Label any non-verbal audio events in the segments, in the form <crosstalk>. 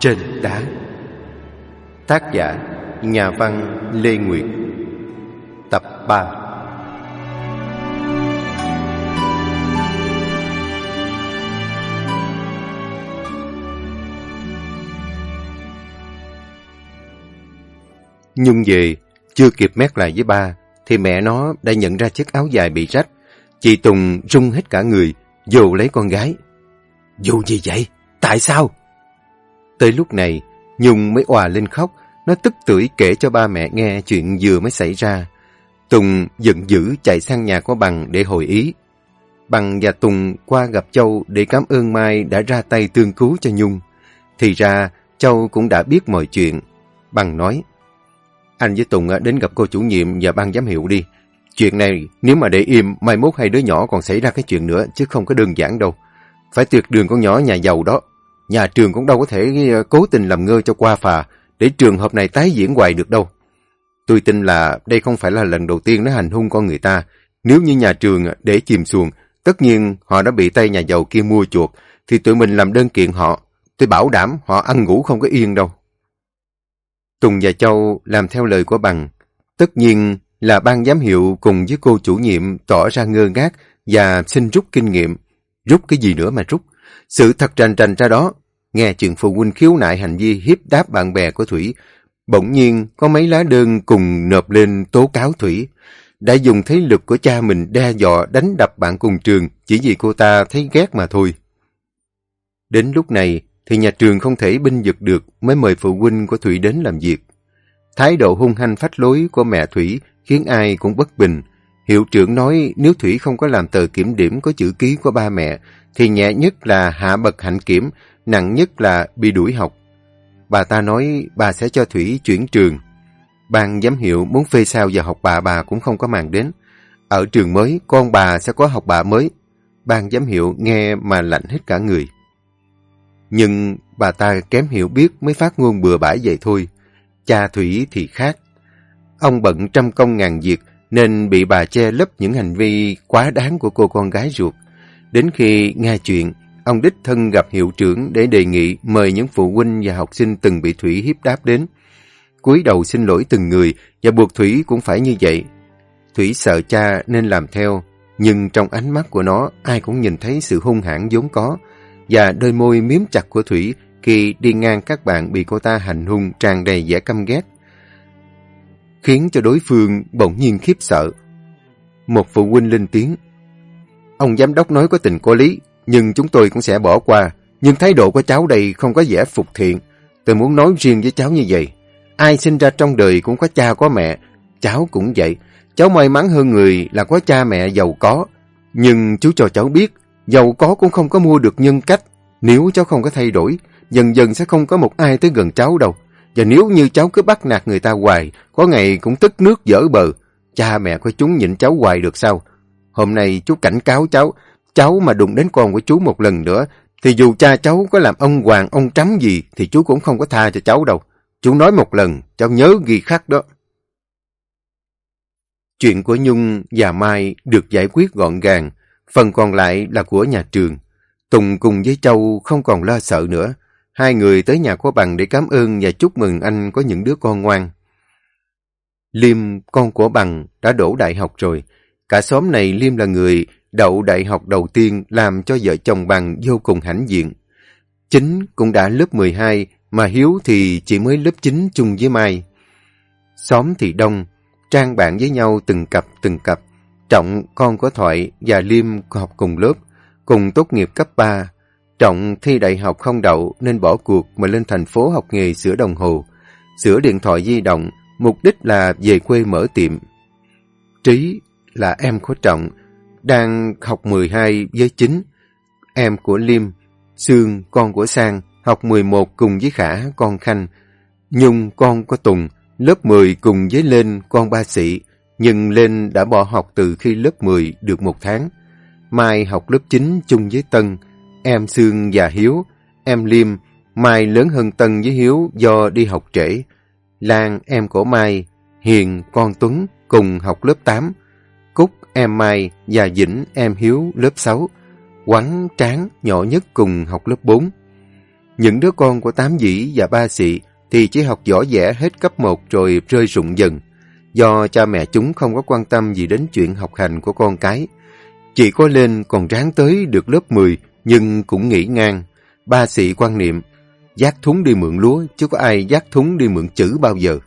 Trên đá Tác giả Nhà văn Lê Nguyệt Tập 3 Nhung về, chưa kịp mét lại với ba, thì mẹ nó đã nhận ra chiếc áo dài bị rách. Chị Tùng rung hết cả người, dồ lấy con gái. Dù gì vậy? Tại sao? Tới lúc này, Nhung mới òa lên khóc, nó tức tưởi kể cho ba mẹ nghe chuyện vừa mới xảy ra. Tùng giận dữ chạy sang nhà của Bằng để hồi ý. Bằng và Tùng qua gặp Châu để cảm ơn Mai đã ra tay tương cứu cho Nhung. Thì ra, Châu cũng đã biết mọi chuyện. Bằng nói, anh với Tùng đến gặp cô chủ nhiệm và ban giám hiệu đi. Chuyện này nếu mà để im, mai mốt hai đứa nhỏ còn xảy ra cái chuyện nữa chứ không có đơn giản đâu. Phải tuyệt đường con nhỏ nhà giàu đó. Nhà trường cũng đâu có thể ờ, cố tình làm ngơ cho qua phà để trường hợp này tái diễn hoài được đâu. Tôi tin là đây không phải là lần đầu tiên nó hành hung con người ta. Nếu như nhà trường ờ, để chìm xuồng, tất nhiên họ đã bị tay nhà giàu kia mua chuột, thì tụi mình làm đơn kiện họ. Tôi bảo đảm họ ăn ngủ không có yên đâu. Tùng và Châu làm theo lời của Bằng. Tất nhiên là ban giám hiệu cùng với cô chủ nhiệm tỏ ra ngơ ngác và xin rút kinh nghiệm. Rút cái gì nữa mà rút? Sự thật rành rành ra đó. Nghe chuyện phụ huynh khiếu nại hành vi hiếp đáp bạn bè của Thủy. Bỗng nhiên có mấy lá đơn cùng nộp lên tố cáo Thủy. Đã dùng thế lực của cha mình đe dọa đánh đập bạn cùng trường chỉ vì cô ta thấy ghét mà thôi. Đến lúc này, thì nhà trường không thể binh vực được mới mời phụ huynh của Thủy đến làm việc. Thái độ hung hăng phách lối của mẹ Thủy khiến ai cũng bất bình. Hiệu trưởng nói nếu Thủy không có làm tờ kiểm điểm có chữ ký của ba mẹ, thì nhẹ nhất là hạ bậc hạnh kiểm, nặng nhất là bị đuổi học. Bà ta nói bà sẽ cho Thủy chuyển trường. Ban giám hiệu muốn phê sao giờ học bà bà cũng không có màng đến. Ở trường mới, con bà sẽ có học bà mới. Ban giám hiệu nghe mà lạnh hết cả người. Nhưng bà ta kém hiểu biết mới phát ngôn bừa bãi vậy thôi. Cha Thủy thì khác. Ông bận trăm công ngàn việc nên bị bà che lấp những hành vi quá đáng của cô con gái ruột. Đến khi nghe chuyện, ông đích thân gặp hiệu trưởng để đề nghị mời những phụ huynh và học sinh từng bị Thủy hiếp đáp đến. cúi đầu xin lỗi từng người và buộc Thủy cũng phải như vậy. Thủy sợ cha nên làm theo, nhưng trong ánh mắt của nó ai cũng nhìn thấy sự hung hãn vốn có, và đôi môi miếm chặt của Thủy khi đi ngang các bạn bị cô ta hành hung tràn đầy vẻ căm ghét, khiến cho đối phương bỗng nhiên khiếp sợ. Một phụ huynh lên tiếng, Ông giám đốc nói có tình có lý, nhưng chúng tôi cũng sẽ bỏ qua, nhưng thái độ của cháu đây không có vẻ phục thiện. Tôi muốn nói riêng với cháu như vậy. Ai sinh ra trong đời cũng có cha có mẹ, cháu cũng vậy. Cháu may mắn hơn người là có cha mẹ giàu có, nhưng chú cho cháu biết Giàu có cũng không có mua được nhân cách. Nếu cháu không có thay đổi, dần dần sẽ không có một ai tới gần cháu đâu. Và nếu như cháu cứ bắt nạt người ta hoài, có ngày cũng tức nước dở bờ. Cha mẹ của chúng nhịn cháu hoài được sao? Hôm nay chú cảnh cáo cháu, cháu mà đụng đến con của chú một lần nữa, thì dù cha cháu có làm ông hoàng, ông trắm gì, thì chú cũng không có tha cho cháu đâu. Chú nói một lần, cháu nhớ ghi khắc đó. Chuyện của Nhung và Mai được giải quyết gọn gàng, Phần còn lại là của nhà trường. Tùng cùng với Châu không còn lo sợ nữa. Hai người tới nhà của Bằng để cảm ơn và chúc mừng anh có những đứa con ngoan. Liêm, con của Bằng, đã đổ đại học rồi. Cả xóm này Liêm là người đậu đại học đầu tiên làm cho vợ chồng Bằng vô cùng hãnh diện. Chính cũng đã lớp 12, mà Hiếu thì chỉ mới lớp 9 chung với Mai. Xóm thì đông, trang bạn với nhau từng cặp từng cặp. Trọng, con của Thoại và Liêm học cùng lớp, cùng tốt nghiệp cấp 3. Trọng thi đại học không đậu nên bỏ cuộc mà lên thành phố học nghề sửa đồng hồ, sửa điện thoại di động, mục đích là về quê mở tiệm. Trí là em của Trọng, đang học 12 với 9. Em của Liêm, Sương, con của Sang, học 11 cùng với Khả, con Khanh. Nhung, con của Tùng, lớp 10 cùng với Lên, con ba sĩ nhưng Lên đã bỏ học từ khi lớp 10 được một tháng. Mai học lớp 9 chung với Tân, em Sương và Hiếu, em Liêm, Mai lớn hơn Tân với Hiếu do đi học trễ. Lan, em của Mai, Hiền, con Tuấn cùng học lớp 8. Cúc, em Mai và Vĩnh, em Hiếu lớp 6. quắn tráng, nhỏ nhất cùng học lớp 4. Những đứa con của tám dĩ và ba sĩ thì chỉ học giỏi vẽ hết cấp 1 rồi rơi rụng dần. Do cha mẹ chúng không có quan tâm gì đến chuyện học hành của con cái. Chỉ có lên còn ráng tới được lớp 10 nhưng cũng nghĩ ngang. Ba sĩ quan niệm giác thúng đi mượn lúa chứ có ai giác thúng đi mượn chữ bao giờ.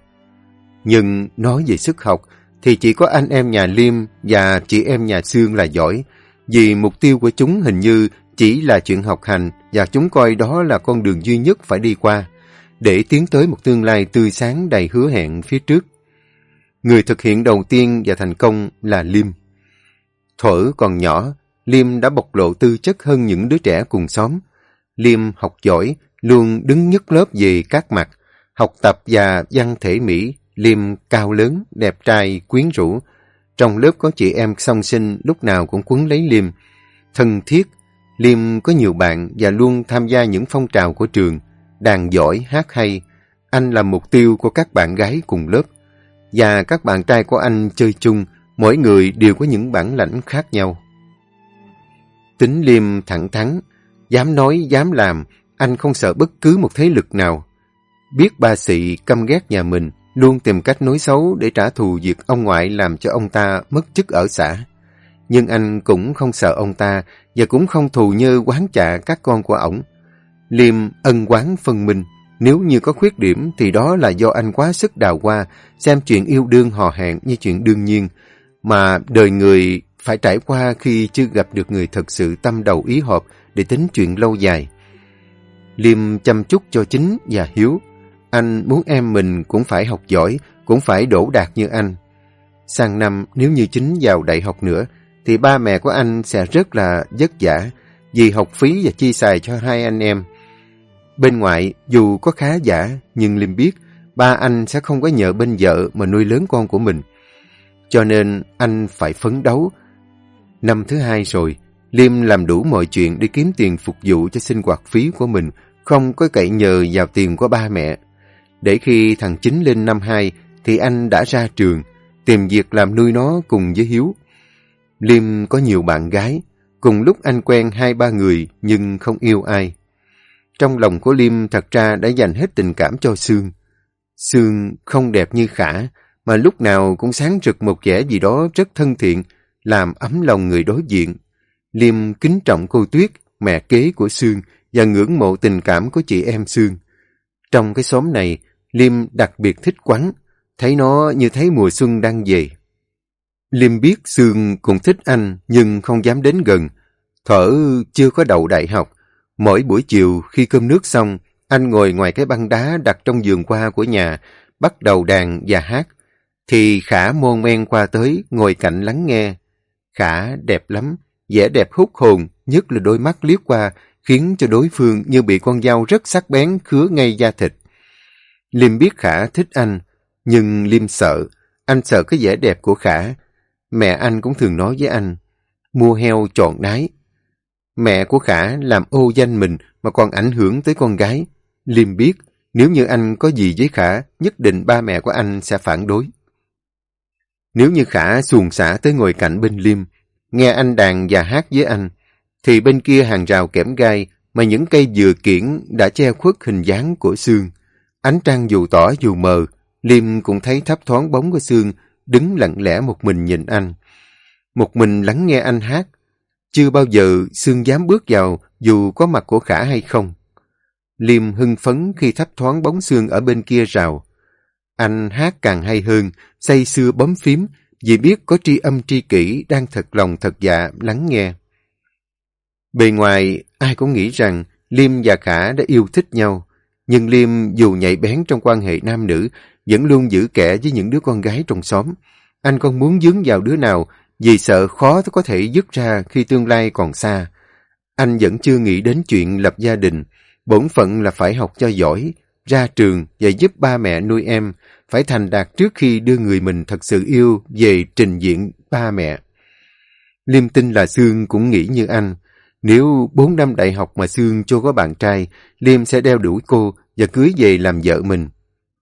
Nhưng nói về sức học thì chỉ có anh em nhà Liêm và chị em nhà Sương là giỏi vì mục tiêu của chúng hình như chỉ là chuyện học hành và chúng coi đó là con đường duy nhất phải đi qua để tiến tới một tương lai tươi sáng đầy hứa hẹn phía trước. Người thực hiện đầu tiên và thành công là Liêm. Thuở còn nhỏ, Liêm đã bộc lộ tư chất hơn những đứa trẻ cùng xóm. Liêm học giỏi, luôn đứng nhất lớp về các mặt, học tập và văn thể Mỹ, Liêm cao lớn, đẹp trai, quyến rũ. Trong lớp có chị em song sinh lúc nào cũng quấn lấy Liêm. Thân thiết, Liêm có nhiều bạn và luôn tham gia những phong trào của trường, đàn giỏi, hát hay. Anh là mục tiêu của các bạn gái cùng lớp. Và các bạn trai của anh chơi chung, mỗi người đều có những bản lãnh khác nhau. Tính Liêm thẳng thắn, dám nói, dám làm, anh không sợ bất cứ một thế lực nào. Biết ba sĩ căm ghét nhà mình, luôn tìm cách nói xấu để trả thù việc ông ngoại làm cho ông ta mất chức ở xã. Nhưng anh cũng không sợ ông ta và cũng không thù nhơ quán chạ các con của ổng. Liêm ân quán phân minh, nếu như có khuyết điểm thì đó là do anh quá sức đào hoa, xem chuyện yêu đương hò hẹn như chuyện đương nhiên, mà đời người phải trải qua khi chưa gặp được người thật sự tâm đầu ý hợp để tính chuyện lâu dài. Liêm chăm chút cho chính và hiếu. Anh muốn em mình cũng phải học giỏi, cũng phải đổ đạt như anh. Sang năm nếu như chính vào đại học nữa, thì ba mẹ của anh sẽ rất là vất vả vì học phí và chi xài cho hai anh em. Bên ngoại, dù có khá giả, nhưng Liêm biết ba anh sẽ không có nhờ bên vợ mà nuôi lớn con của mình. Cho nên anh phải phấn đấu. Năm thứ hai rồi, Liêm làm đủ mọi chuyện để kiếm tiền phục vụ cho sinh hoạt phí của mình, không có cậy nhờ vào tiền của ba mẹ. Để khi thằng Chính lên năm hai thì anh đã ra trường, tìm việc làm nuôi nó cùng với Hiếu. Liêm có nhiều bạn gái, cùng lúc anh quen hai ba người nhưng không yêu ai. Trong lòng của Liêm thật ra đã dành hết tình cảm cho Sương. Sương không đẹp như Khả, mà lúc nào cũng sáng rực một vẻ gì đó rất thân thiện, làm ấm lòng người đối diện. Liêm kính trọng cô Tuyết, mẹ kế của Sương, và ngưỡng mộ tình cảm của chị em Sương. Trong cái xóm này, Liêm đặc biệt thích quắn, thấy nó như thấy mùa xuân đang về. Liêm biết Sương cũng thích anh nhưng không dám đến gần. Thở chưa có đầu đại học. Mỗi buổi chiều khi cơm nước xong, anh ngồi ngoài cái băng đá đặt trong giường qua của nhà, bắt đầu đàn và hát. Thì Khả môn men qua tới, ngồi cạnh lắng nghe. Khả đẹp lắm, vẻ đẹp hút hồn, nhất là đôi mắt liếc qua, khiến cho đối phương như bị con dao rất sắc bén khứa ngay da thịt. Liêm biết Khả thích anh, nhưng Liêm sợ. Anh sợ cái vẻ đẹp của Khả. Mẹ anh cũng thường nói với anh, mua heo chọn nái. Mẹ của Khả làm ô danh mình mà còn ảnh hưởng tới con gái. Liêm biết, nếu như anh có gì với Khả, nhất định ba mẹ của anh sẽ phản đối. Nếu như Khả xuồng xả tới ngồi cạnh bên Liêm, nghe anh đàn và hát với anh, thì bên kia hàng rào kẽm gai mà những cây dừa kiển đã che khuất hình dáng của xương. Ánh trăng dù tỏ dù mờ, Liêm cũng thấy thấp thoáng bóng của xương đứng lặng lẽ một mình nhìn anh. Một mình lắng nghe anh hát. Chưa bao giờ xương dám bước vào dù có mặt của khả hay không. Liêm hưng phấn khi thấp thoáng bóng xương ở bên kia rào. Anh hát càng hay hơn, say xưa bấm phím, vì biết có tri âm tri kỷ đang thật lòng thật dạ lắng nghe. Bề ngoài, ai cũng nghĩ rằng Liêm và Khả đã yêu thích nhau, nhưng Liêm dù nhạy bén trong quan hệ nam nữ, vẫn luôn giữ kẻ với những đứa con gái trong xóm. Anh còn muốn dướng vào đứa nào vì sợ khó có thể dứt ra khi tương lai còn xa. Anh vẫn chưa nghĩ đến chuyện lập gia đình, bổn phận là phải học cho giỏi, ra trường và giúp ba mẹ nuôi em, phải thành đạt trước khi đưa người mình thật sự yêu về trình diện ba mẹ. Liêm tin là Sương cũng nghĩ như anh, nếu bốn năm đại học mà Sương chưa có bạn trai, Liêm sẽ đeo đuổi cô và cưới về làm vợ mình.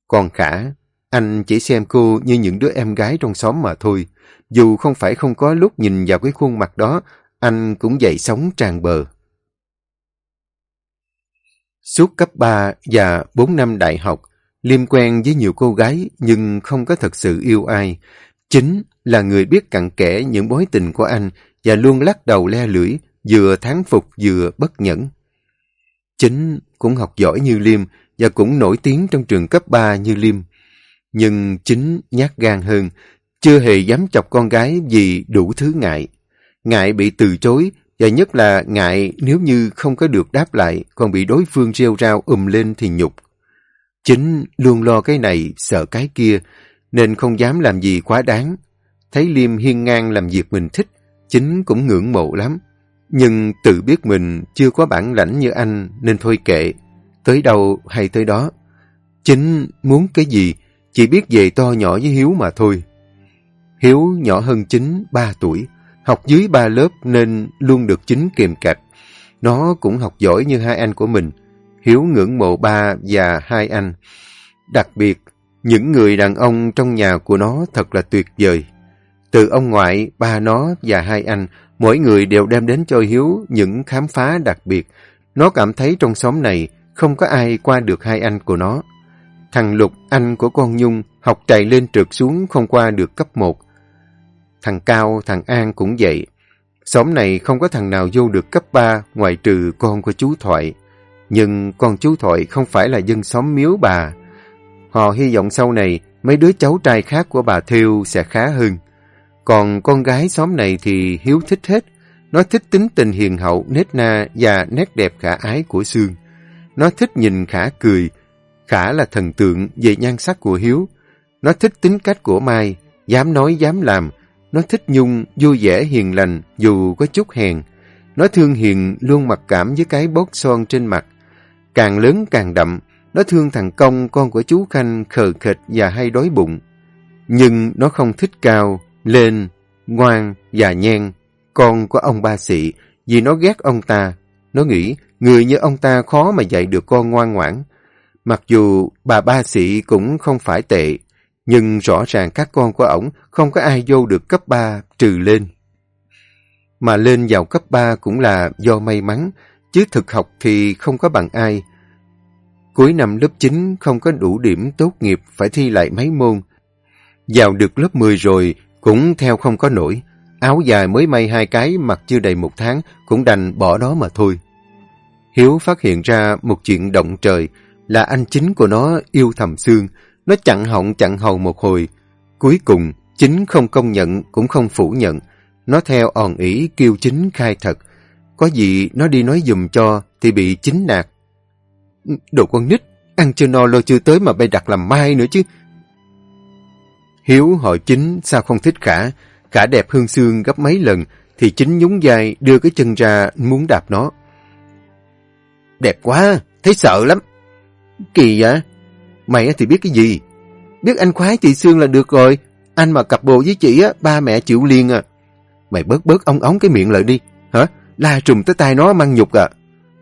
Còn Khả, anh chỉ xem cô như những đứa em gái trong xóm mà thôi. Dù không phải không có lúc nhìn vào cái khuôn mặt đó, anh cũng dậy sóng tràn bờ. Suốt cấp 3 và 4 năm đại học, Liêm quen với nhiều cô gái nhưng không có thật sự yêu ai. Chính là người biết cặn kẽ những mối tình của anh và luôn lắc đầu le lưỡi, vừa tháng phục vừa bất nhẫn. Chính cũng học giỏi như Liêm và cũng nổi tiếng trong trường cấp 3 như Liêm. Nhưng chính nhát gan hơn, chưa hề dám chọc con gái vì đủ thứ ngại. Ngại bị từ chối và nhất là ngại nếu như không có được đáp lại còn bị đối phương rêu rao ùm lên thì nhục. Chính luôn lo cái này, sợ cái kia, nên không dám làm gì quá đáng. Thấy Liêm hiên ngang làm việc mình thích, chính cũng ngưỡng mộ lắm. Nhưng tự biết mình chưa có bản lãnh như anh nên thôi kệ, tới đâu hay tới đó. Chính muốn cái gì, chỉ biết về to nhỏ với Hiếu mà thôi. Hiếu nhỏ hơn chính 3 tuổi, học dưới ba lớp nên luôn được chính kèm cạch. Nó cũng học giỏi như hai anh của mình. Hiếu ngưỡng mộ ba và hai anh. Đặc biệt, những người đàn ông trong nhà của nó thật là tuyệt vời. Từ ông ngoại, ba nó và hai anh, mỗi người đều đem đến cho Hiếu những khám phá đặc biệt. Nó cảm thấy trong xóm này không có ai qua được hai anh của nó. Thằng Lục, anh của con Nhung, học chạy lên trượt xuống không qua được cấp 1. Thằng Cao, thằng An cũng vậy. Xóm này không có thằng nào vô được cấp 3 ngoại trừ con của chú Thoại. Nhưng con chú Thoại không phải là dân xóm miếu bà. Họ hy vọng sau này mấy đứa cháu trai khác của bà Thiêu sẽ khá hơn. Còn con gái xóm này thì hiếu thích hết. Nó thích tính tình hiền hậu, nết na và nét đẹp khả ái của Sương. Nó thích nhìn Khả cười. Khả là thần tượng về nhan sắc của Hiếu. Nó thích tính cách của Mai, dám nói dám làm. Nó thích Nhung, vui vẻ hiền lành dù có chút hèn. Nó thương hiền luôn mặc cảm với cái bốt son trên mặt. Càng lớn càng đậm, nó thương thằng Công, con của chú Khanh, khờ khịch và hay đói bụng. Nhưng nó không thích Cao, lên, ngoan và nhen, con của ông ba sĩ, vì nó ghét ông ta. Nó nghĩ người như ông ta khó mà dạy được con ngoan ngoãn. Mặc dù bà ba sĩ cũng không phải tệ, nhưng rõ ràng các con của ổng không có ai vô được cấp 3 trừ lên. Mà lên vào cấp 3 cũng là do may mắn, chứ thực học thì không có bằng ai. Cuối năm lớp 9 không có đủ điểm tốt nghiệp phải thi lại mấy môn. Vào được lớp 10 rồi cũng theo không có nổi. Áo dài mới may hai cái mặc chưa đầy một tháng cũng đành bỏ đó mà thôi. Hiếu phát hiện ra một chuyện động trời là anh chính của nó yêu thầm xương. Nó chặn họng chặn hầu một hồi. Cuối cùng, chính không công nhận cũng không phủ nhận. Nó theo òn ý kêu chính khai thật. Có gì nó đi nói dùm cho thì bị chính nạt. Đồ con nít, ăn chưa no lo chưa tới mà bay đặt làm mai nữa chứ. Hiếu hỏi chính sao không thích Khả. Khả đẹp hơn xương gấp mấy lần thì chính nhún vai đưa cái chân ra muốn đạp nó. Đẹp quá, thấy sợ lắm. Kỳ vậy? Mày thì biết cái gì? Biết anh khoái chị Sương là được rồi. Anh mà cặp bồ với chị á, ba mẹ chịu liền à. Mày bớt bớt ống ống cái miệng lại đi. Hả? La trùm tới tay nó mang nhục à.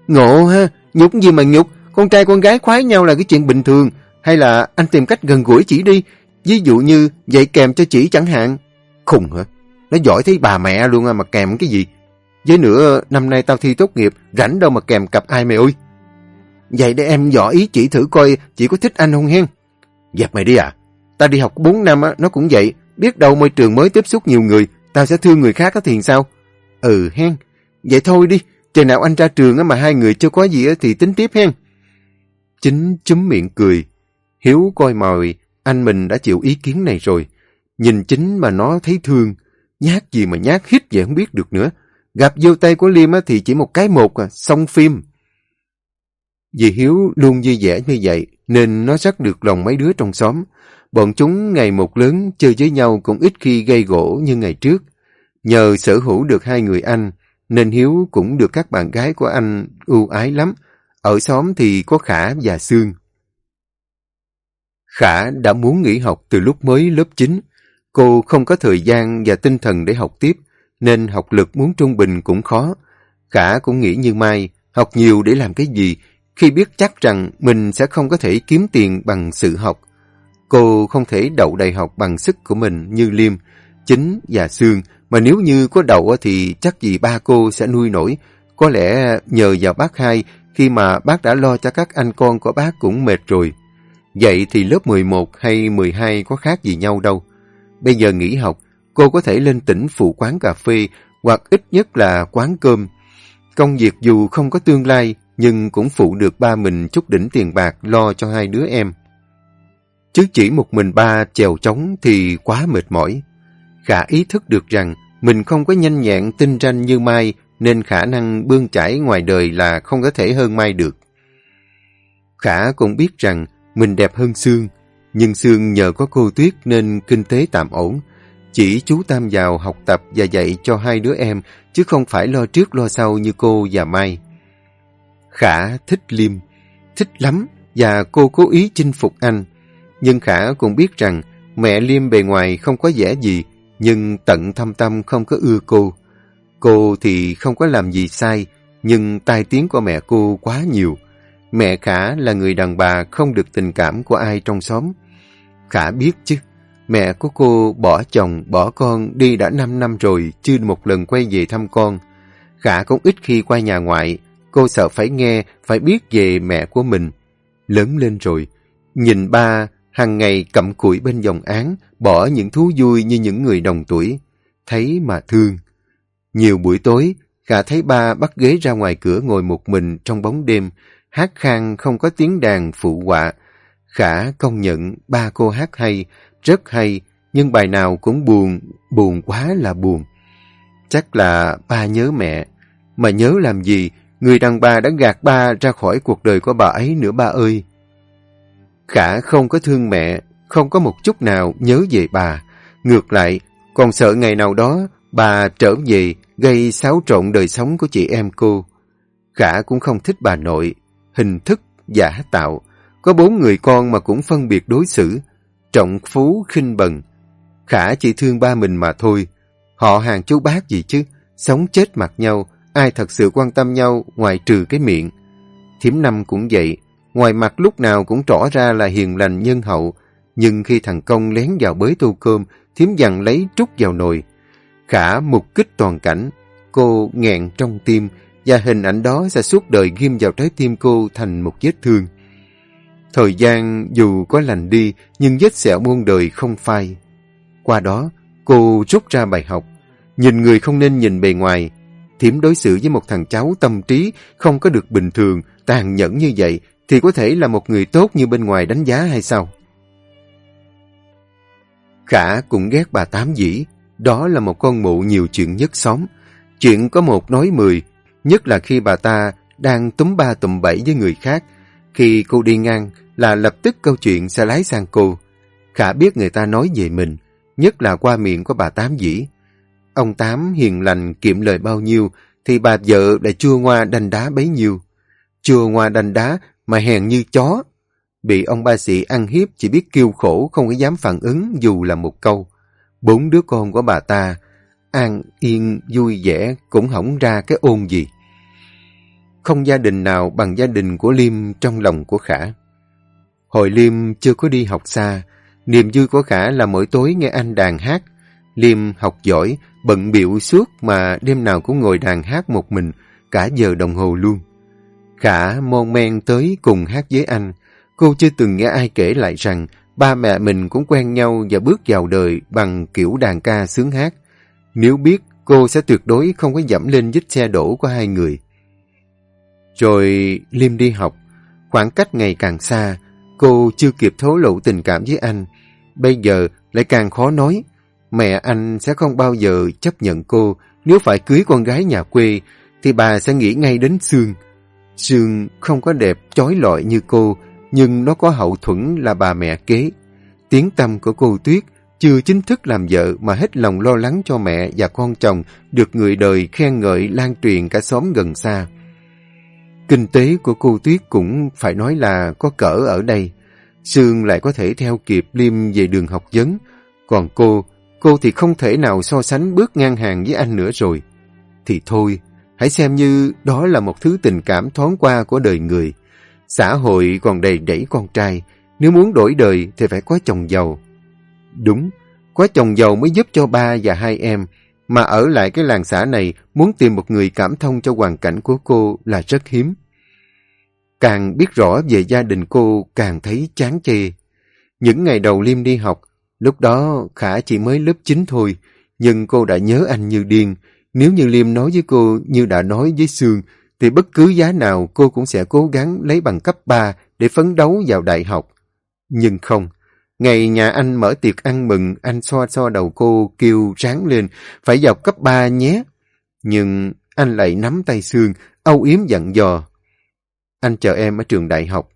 Ngộ ha, nhục gì mà nhục. Con trai con gái khoái nhau là cái chuyện bình thường. Hay là anh tìm cách gần gũi chỉ đi. Ví dụ như dạy kèm cho chỉ chẳng hạn. Khùng hả? Nó giỏi thấy bà mẹ luôn à mà kèm cái gì. Với nữa, năm nay tao thi tốt nghiệp, rảnh đâu mà kèm cặp ai mày ơi. Vậy để em dò ý chỉ thử coi chị có thích anh không hen. Dẹp mày đi à. Ta đi học 4 năm á, nó cũng vậy. Biết đâu môi trường mới tiếp xúc nhiều người, tao sẽ thương người khác có thì sao? Ừ hen. Vậy thôi đi, chờ nào anh ra trường mà hai người chưa có gì thì tính tiếp hen. Chính chúm miệng cười. Hiếu coi mời anh mình đã chịu ý kiến này rồi. Nhìn chính mà nó thấy thương. Nhát gì mà nhát hít vậy không biết được nữa. Gặp vô tay của Liêm thì chỉ một cái một à, xong phim. Vì Hiếu luôn vui vẻ như vậy, nên nó rất được lòng mấy đứa trong xóm. Bọn chúng ngày một lớn chơi với nhau cũng ít khi gây gỗ như ngày trước. Nhờ sở hữu được hai người anh, nên Hiếu cũng được các bạn gái của anh ưu ái lắm. Ở xóm thì có Khả và Sương. Khả đã muốn nghỉ học từ lúc mới lớp 9. Cô không có thời gian và tinh thần để học tiếp, nên học lực muốn trung bình cũng khó. Khả cũng nghĩ như Mai, học nhiều để làm cái gì, khi biết chắc rằng mình sẽ không có thể kiếm tiền bằng sự học. Cô không thể đậu đại học bằng sức của mình như Liêm, Chính và Sương mà nếu như có đậu thì chắc gì ba cô sẽ nuôi nổi. Có lẽ nhờ vào bác hai khi mà bác đã lo cho các anh con của bác cũng mệt rồi. Vậy thì lớp 11 hay 12 có khác gì nhau đâu. Bây giờ nghỉ học, cô có thể lên tỉnh phụ quán cà phê hoặc ít nhất là quán cơm. Công việc dù không có tương lai nhưng cũng phụ được ba mình chút đỉnh tiền bạc lo cho hai đứa em. Chứ chỉ một mình ba chèo trống thì quá mệt mỏi. Khả ý thức được rằng mình không có nhanh nhẹn tinh ranh như Mai nên khả năng bươn chải ngoài đời là không có thể hơn Mai được. Khả cũng biết rằng mình đẹp hơn Sương, nhưng Sương nhờ có cô Tuyết nên kinh tế tạm ổn. Chỉ chú Tam vào học tập và dạy cho hai đứa em, chứ không phải lo trước lo sau như cô và Mai. Khả thích Liêm, thích lắm và cô cố ý chinh phục anh. Nhưng Khả cũng biết rằng mẹ Liêm bề ngoài không có vẻ gì, nhưng tận thâm tâm không có ưa cô. Cô thì không có làm gì sai, nhưng tai tiếng của mẹ cô quá nhiều. Mẹ Khả là người đàn bà không được tình cảm của ai trong xóm. Khả biết chứ, mẹ của cô bỏ chồng, bỏ con đi đã 5 năm rồi, chưa một lần quay về thăm con. Khả cũng ít khi qua nhà ngoại, cô sợ phải nghe, phải biết về mẹ của mình. Lớn lên rồi, nhìn ba hàng ngày cầm cụi bên dòng án, bỏ những thú vui như những người đồng tuổi. Thấy mà thương. Nhiều buổi tối, Khả thấy ba bắt ghế ra ngoài cửa ngồi một mình trong bóng đêm, hát khang không có tiếng đàn phụ họa. Khả công nhận ba cô hát hay, rất hay, nhưng bài nào cũng buồn, buồn quá là buồn. Chắc là ba nhớ mẹ. Mà nhớ làm gì, người đàn bà đã gạt ba ra khỏi cuộc đời của bà ấy nữa ba ơi. Khả không có thương mẹ, không có một chút nào nhớ về bà. Ngược lại, còn sợ ngày nào đó bà trở về gây xáo trộn đời sống của chị em cô. Khả cũng không thích bà nội, hình thức, giả tạo. Có bốn người con mà cũng phân biệt đối xử, trọng phú, khinh bần. Khả chỉ thương ba mình mà thôi. Họ hàng chú bác gì chứ, sống chết mặt nhau, ai thật sự quan tâm nhau ngoài trừ cái miệng. Thiểm năm cũng vậy, ngoài mặt lúc nào cũng tỏ ra là hiền lành nhân hậu, nhưng khi thằng Công lén vào bới tô cơm, thiếm dặn lấy trút vào nồi. Khả mục kích toàn cảnh, cô nghẹn trong tim, và hình ảnh đó sẽ suốt đời ghim vào trái tim cô thành một vết thương. Thời gian dù có lành đi, nhưng vết sẹo muôn đời không phai. Qua đó, cô rút ra bài học. Nhìn người không nên nhìn bề ngoài. Thiểm đối xử với một thằng cháu tâm trí không có được bình thường, tàn nhẫn như vậy, thì có thể là một người tốt như bên ngoài đánh giá hay sao? Khả cũng ghét bà Tám dĩ. Đó là một con mụ nhiều chuyện nhất xóm. Chuyện có một nói mười, nhất là khi bà ta đang túm ba tụm bảy với người khác. Khi cô đi ngang là lập tức câu chuyện sẽ lái sang cô. Khả biết người ta nói về mình, nhất là qua miệng của bà Tám dĩ. Ông Tám hiền lành kiệm lời bao nhiêu, thì bà vợ lại chua ngoa đành đá bấy nhiêu. Chua ngoa đành đá mà hèn như chó. Bị ông ba sĩ ăn hiếp chỉ biết kêu khổ không có dám phản ứng dù là một câu. Bốn đứa con của bà ta, an yên vui vẻ cũng hỏng ra cái ôn gì. Không gia đình nào bằng gia đình của Liêm trong lòng của Khả. Hồi Liêm chưa có đi học xa, niềm vui của Khả là mỗi tối nghe anh đàn hát. Liêm học giỏi, bận biệu suốt mà đêm nào cũng ngồi đàn hát một mình, cả giờ đồng hồ luôn. Khả mon men tới cùng hát với anh. Cô chưa từng nghe ai kể lại rằng ba mẹ mình cũng quen nhau và bước vào đời bằng kiểu đàn ca sướng hát. Nếu biết, cô sẽ tuyệt đối không có dẫm lên dít xe đổ của hai người. Rồi Liêm đi học, khoảng cách ngày càng xa, cô chưa kịp thố lộ tình cảm với anh. Bây giờ lại càng khó nói, mẹ anh sẽ không bao giờ chấp nhận cô nếu phải cưới con gái nhà quê, thì bà sẽ nghĩ ngay đến xương. Sương không có đẹp chói lọi như cô, nhưng nó có hậu thuẫn là bà mẹ kế. Tiếng tâm của cô Tuyết chưa chính thức làm vợ mà hết lòng lo lắng cho mẹ và con chồng được người đời khen ngợi lan truyền cả xóm gần xa. Kinh tế của cô Tuyết cũng phải nói là có cỡ ở đây. Sương lại có thể theo kịp Liêm về đường học vấn. Còn cô, cô thì không thể nào so sánh bước ngang hàng với anh nữa rồi. Thì thôi, hãy xem như đó là một thứ tình cảm thoáng qua của đời người. Xã hội còn đầy đẩy con trai, nếu muốn đổi đời thì phải có chồng giàu. Đúng, có chồng giàu mới giúp cho ba và hai em, mà ở lại cái làng xã này muốn tìm một người cảm thông cho hoàn cảnh của cô là rất hiếm. Càng biết rõ về gia đình cô càng thấy chán chê. Những ngày đầu Liêm đi học, lúc đó Khả chỉ mới lớp 9 thôi, nhưng cô đã nhớ anh như điên. Nếu như Liêm nói với cô như đã nói với Sương, thì bất cứ giá nào cô cũng sẽ cố gắng lấy bằng cấp 3 để phấn đấu vào đại học. Nhưng không, ngày nhà anh mở tiệc ăn mừng, anh xoa xoa đầu cô kêu ráng lên, phải vào cấp 3 nhé. Nhưng anh lại nắm tay Sương, âu yếm dặn dò. Anh chờ em ở trường đại học.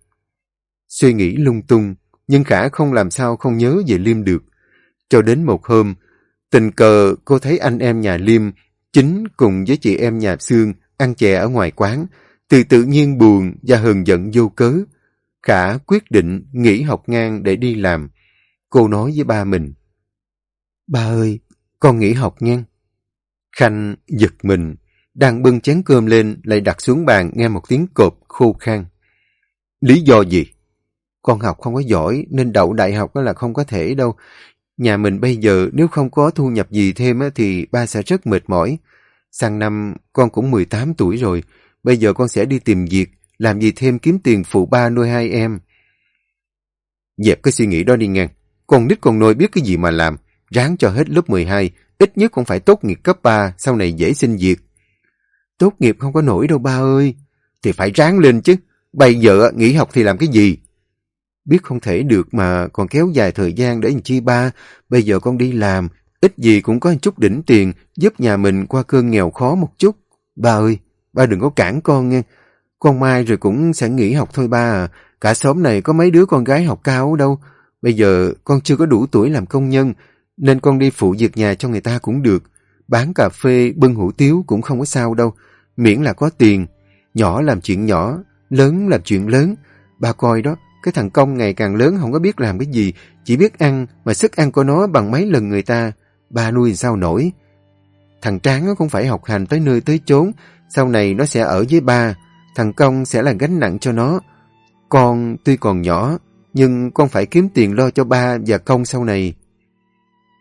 Suy nghĩ lung tung, nhưng Khả không làm sao không nhớ về Liêm được. Cho đến một hôm, tình cờ cô thấy anh em nhà Liêm chính cùng với chị em nhà Sương ăn chè ở ngoài quán, từ tự nhiên buồn và hờn giận vô cớ. Khả quyết định nghỉ học ngang để đi làm. Cô nói với ba mình. Ba ơi, con nghỉ học ngang. Khanh giật mình, đang bưng chén cơm lên lại đặt xuống bàn nghe một tiếng cộp khô khan. Lý do gì? Con học không có giỏi nên đậu đại học là không có thể đâu. Nhà mình bây giờ nếu không có thu nhập gì thêm thì ba sẽ rất mệt mỏi. Sang năm con cũng 18 tuổi rồi, bây giờ con sẽ đi tìm việc, làm gì thêm kiếm tiền phụ ba nuôi hai em. Dẹp cái suy nghĩ đó đi ngang. Con nít con nôi biết cái gì mà làm, ráng cho hết lớp 12, ít nhất cũng phải tốt nghiệp cấp 3, sau này dễ xin việc. Tốt nghiệp không có nổi đâu ba ơi. Thì phải ráng lên chứ. Bây giờ nghỉ học thì làm cái gì? Biết không thể được mà còn kéo dài thời gian để anh chi ba. Bây giờ con đi làm, ít gì cũng có một chút đỉnh tiền giúp nhà mình qua cơn nghèo khó một chút. Ba ơi, ba đừng có cản con nghe. Con mai rồi cũng sẽ nghỉ học thôi ba à. Cả xóm này có mấy đứa con gái học cao đâu. Bây giờ con chưa có đủ tuổi làm công nhân, nên con đi phụ việc nhà cho người ta cũng được. Bán cà phê, bưng hủ tiếu cũng không có sao đâu. Miễn là có tiền. Nhỏ làm chuyện nhỏ, lớn làm chuyện lớn. Ba coi đó, cái thằng công ngày càng lớn không có biết làm cái gì, chỉ biết ăn, mà sức ăn của nó bằng mấy lần người ta. Ba nuôi sao nổi. Thằng Tráng nó cũng phải học hành tới nơi tới chốn, sau này nó sẽ ở với ba. Thằng Công sẽ là gánh nặng cho nó. Con tuy còn nhỏ, nhưng con phải kiếm tiền lo cho ba và Công sau này.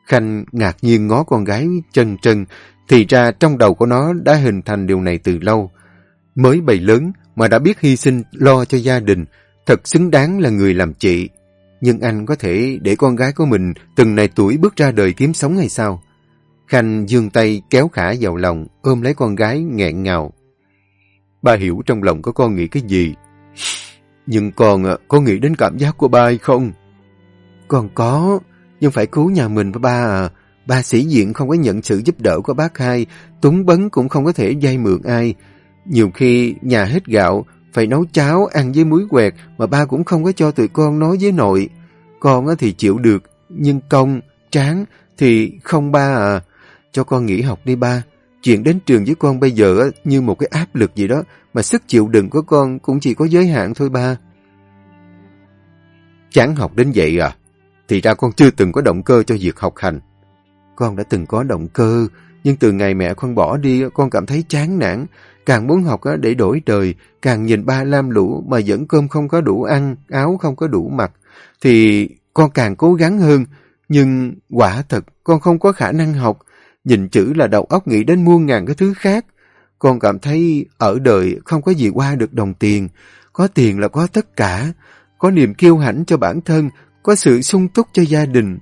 Khanh ngạc nhiên ngó con gái chân chân, thì ra trong đầu của nó đã hình thành điều này từ lâu. Mới bầy lớn mà đã biết hy sinh lo cho gia đình, thật xứng đáng là người làm chị. Nhưng anh có thể để con gái của mình từng này tuổi bước ra đời kiếm sống hay sao? Khanh dương tay kéo khả vào lòng, ôm lấy con gái nghẹn ngào. Ba hiểu trong lòng của con nghĩ cái gì. <laughs> Nhưng con à, có nghĩ đến cảm giác của ba hay không? Con có, nhưng phải cứu nhà mình với ba à. Ba sĩ diện không có nhận sự giúp đỡ của bác hai, túng bấn cũng không có thể dây mượn ai. Nhiều khi nhà hết gạo, phải nấu cháo ăn với muối quẹt mà ba cũng không có cho tụi con nói với nội. Con thì chịu được, nhưng công, tráng thì không ba à. Cho con nghỉ học đi ba. Chuyện đến trường với con bây giờ như một cái áp lực gì đó, mà sức chịu đựng của con cũng chỉ có giới hạn thôi ba. Chán học đến vậy à? Thì ra con chưa từng có động cơ cho việc học hành. Con đã từng có động cơ, nhưng từ ngày mẹ con bỏ đi, con cảm thấy chán nản. Càng muốn học để đổi đời, càng nhìn ba lam lũ mà vẫn cơm không có đủ ăn, áo không có đủ mặc, thì con càng cố gắng hơn. Nhưng quả thật, con không có khả năng học. Nhìn chữ là đầu óc nghĩ đến muôn ngàn cái thứ khác. Con cảm thấy ở đời không có gì qua được đồng tiền. Có tiền là có tất cả. Có niềm kiêu hãnh cho bản thân, có sự sung túc cho gia đình.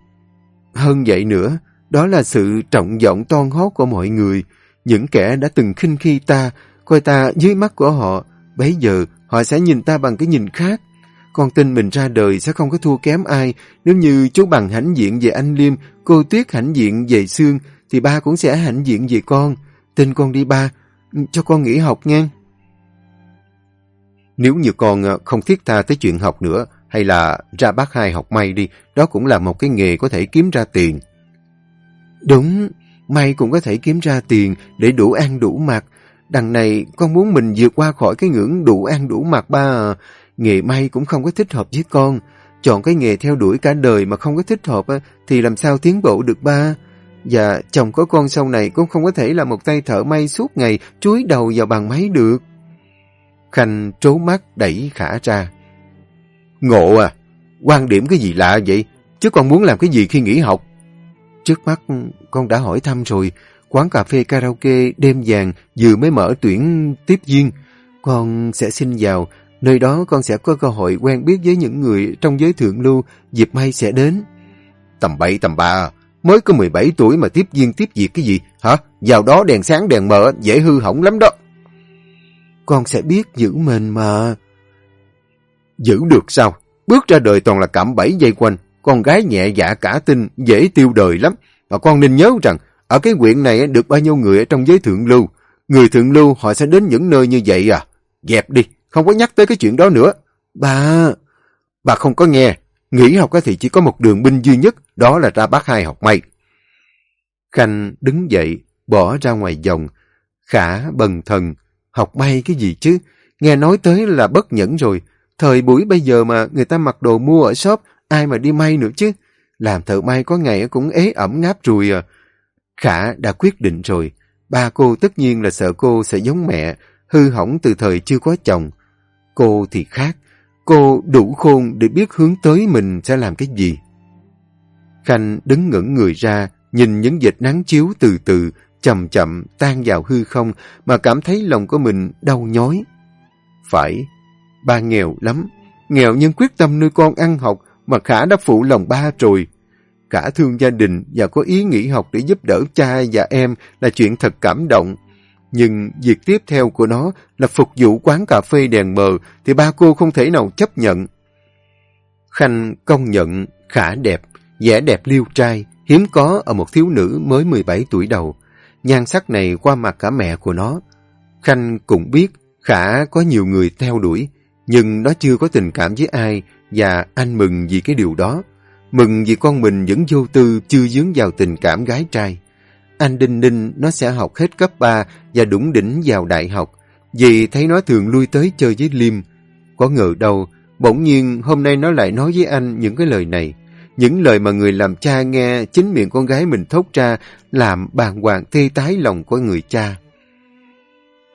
Hơn vậy nữa, đó là sự trọng vọng toan hót của mọi người. Những kẻ đã từng khinh khi ta, coi ta dưới mắt của họ, bấy giờ họ sẽ nhìn ta bằng cái nhìn khác. Con tin mình ra đời sẽ không có thua kém ai. Nếu như chú bằng hãnh diện về anh Liêm, cô Tuyết hãnh diện về Sương, thì ba cũng sẽ hãnh diện về con. Tin con đi ba, cho con nghỉ học nha. Nếu như con ờ, không thiết tha tới chuyện học nữa, hay là ra bác hai học may đi, đó cũng là một cái nghề có thể kiếm ra tiền. Đúng, may cũng có thể kiếm ra tiền để đủ ăn đủ mặc. Đằng này con muốn mình vượt qua khỏi cái ngưỡng đủ ăn đủ mặc ba à. Nghề may cũng không có thích hợp với con. Chọn cái nghề theo đuổi cả đời mà không có thích hợp thì làm sao tiến bộ được ba? Và chồng có con sau này cũng không có thể là một tay thợ may suốt ngày chuối đầu vào bàn máy được. Khanh trố mắt đẩy khả ra. Ngộ à, quan điểm cái gì lạ vậy? Chứ con muốn làm cái gì khi nghỉ học? Trước mắt con đã hỏi thăm rồi, quán cà phê karaoke đêm vàng vừa mới mở tuyển tiếp viên. Con sẽ xin vào, nơi đó con sẽ có cơ hội quen biết với những người trong giới thượng lưu, dịp may sẽ đến. Tầm bậy tầm ba mới có 17 tuổi mà tiếp viên tiếp việc cái gì, hả? Vào đó đèn sáng đèn mờ dễ hư hỏng lắm đó. Con sẽ biết giữ mình mà. Giữ được sao? Bước ra đời toàn là cạm bẫy dây quanh. Con gái nhẹ dạ cả tin, dễ tiêu đời lắm. Mà con nên nhớ rằng, ở cái quyện này được bao nhiêu người ở trong giới thượng lưu. Người thượng lưu họ sẽ đến những nơi như vậy à? Dẹp đi, không có nhắc tới cái chuyện đó nữa. Bà... Bà không có nghe. Nghỉ học thì chỉ có một đường binh duy nhất, đó là ra bác hai học may. Khanh đứng dậy, bỏ ra ngoài dòng. Khả bần thần, học may cái gì chứ? Nghe nói tới là bất nhẫn rồi. Thời buổi bây giờ mà người ta mặc đồ mua ở shop, ai mà đi may nữa chứ? Làm thợ may có ngày cũng ế ẩm ngáp rùi à. Khả đã quyết định rồi. Ba cô tất nhiên là sợ cô sẽ giống mẹ, hư hỏng từ thời chưa có chồng. Cô thì khác. Cô đủ khôn để biết hướng tới mình sẽ làm cái gì. Khanh đứng ngẩn người ra, nhìn những vệt nắng chiếu từ từ, chậm chậm tan vào hư không mà cảm thấy lòng của mình đau nhói. Phải, ba nghèo lắm, nghèo nhưng quyết tâm nuôi con ăn học mà Khả đã phụ lòng ba rồi. Cả thương gia đình và có ý nghĩ học để giúp đỡ cha và em là chuyện thật cảm động. Nhưng việc tiếp theo của nó là phục vụ quán cà phê đèn mờ thì ba cô không thể nào chấp nhận. Khanh công nhận Khả đẹp, vẻ đẹp liêu trai, hiếm có ở một thiếu nữ mới 17 tuổi đầu. Nhan sắc này qua mặt cả mẹ của nó. Khanh cũng biết Khả có nhiều người theo đuổi, nhưng nó chưa có tình cảm với ai và anh mừng vì cái điều đó. Mừng vì con mình vẫn vô tư chưa dướng vào tình cảm gái trai. Anh Đinh Ninh nó sẽ học hết cấp 3 và đủng đỉnh vào đại học, vì thấy nó thường lui tới chơi với Liêm. Có ngờ đâu, bỗng nhiên hôm nay nó lại nói với anh những cái lời này. Những lời mà người làm cha nghe chính miệng con gái mình thốt ra làm bàng hoàng thê tái lòng của người cha.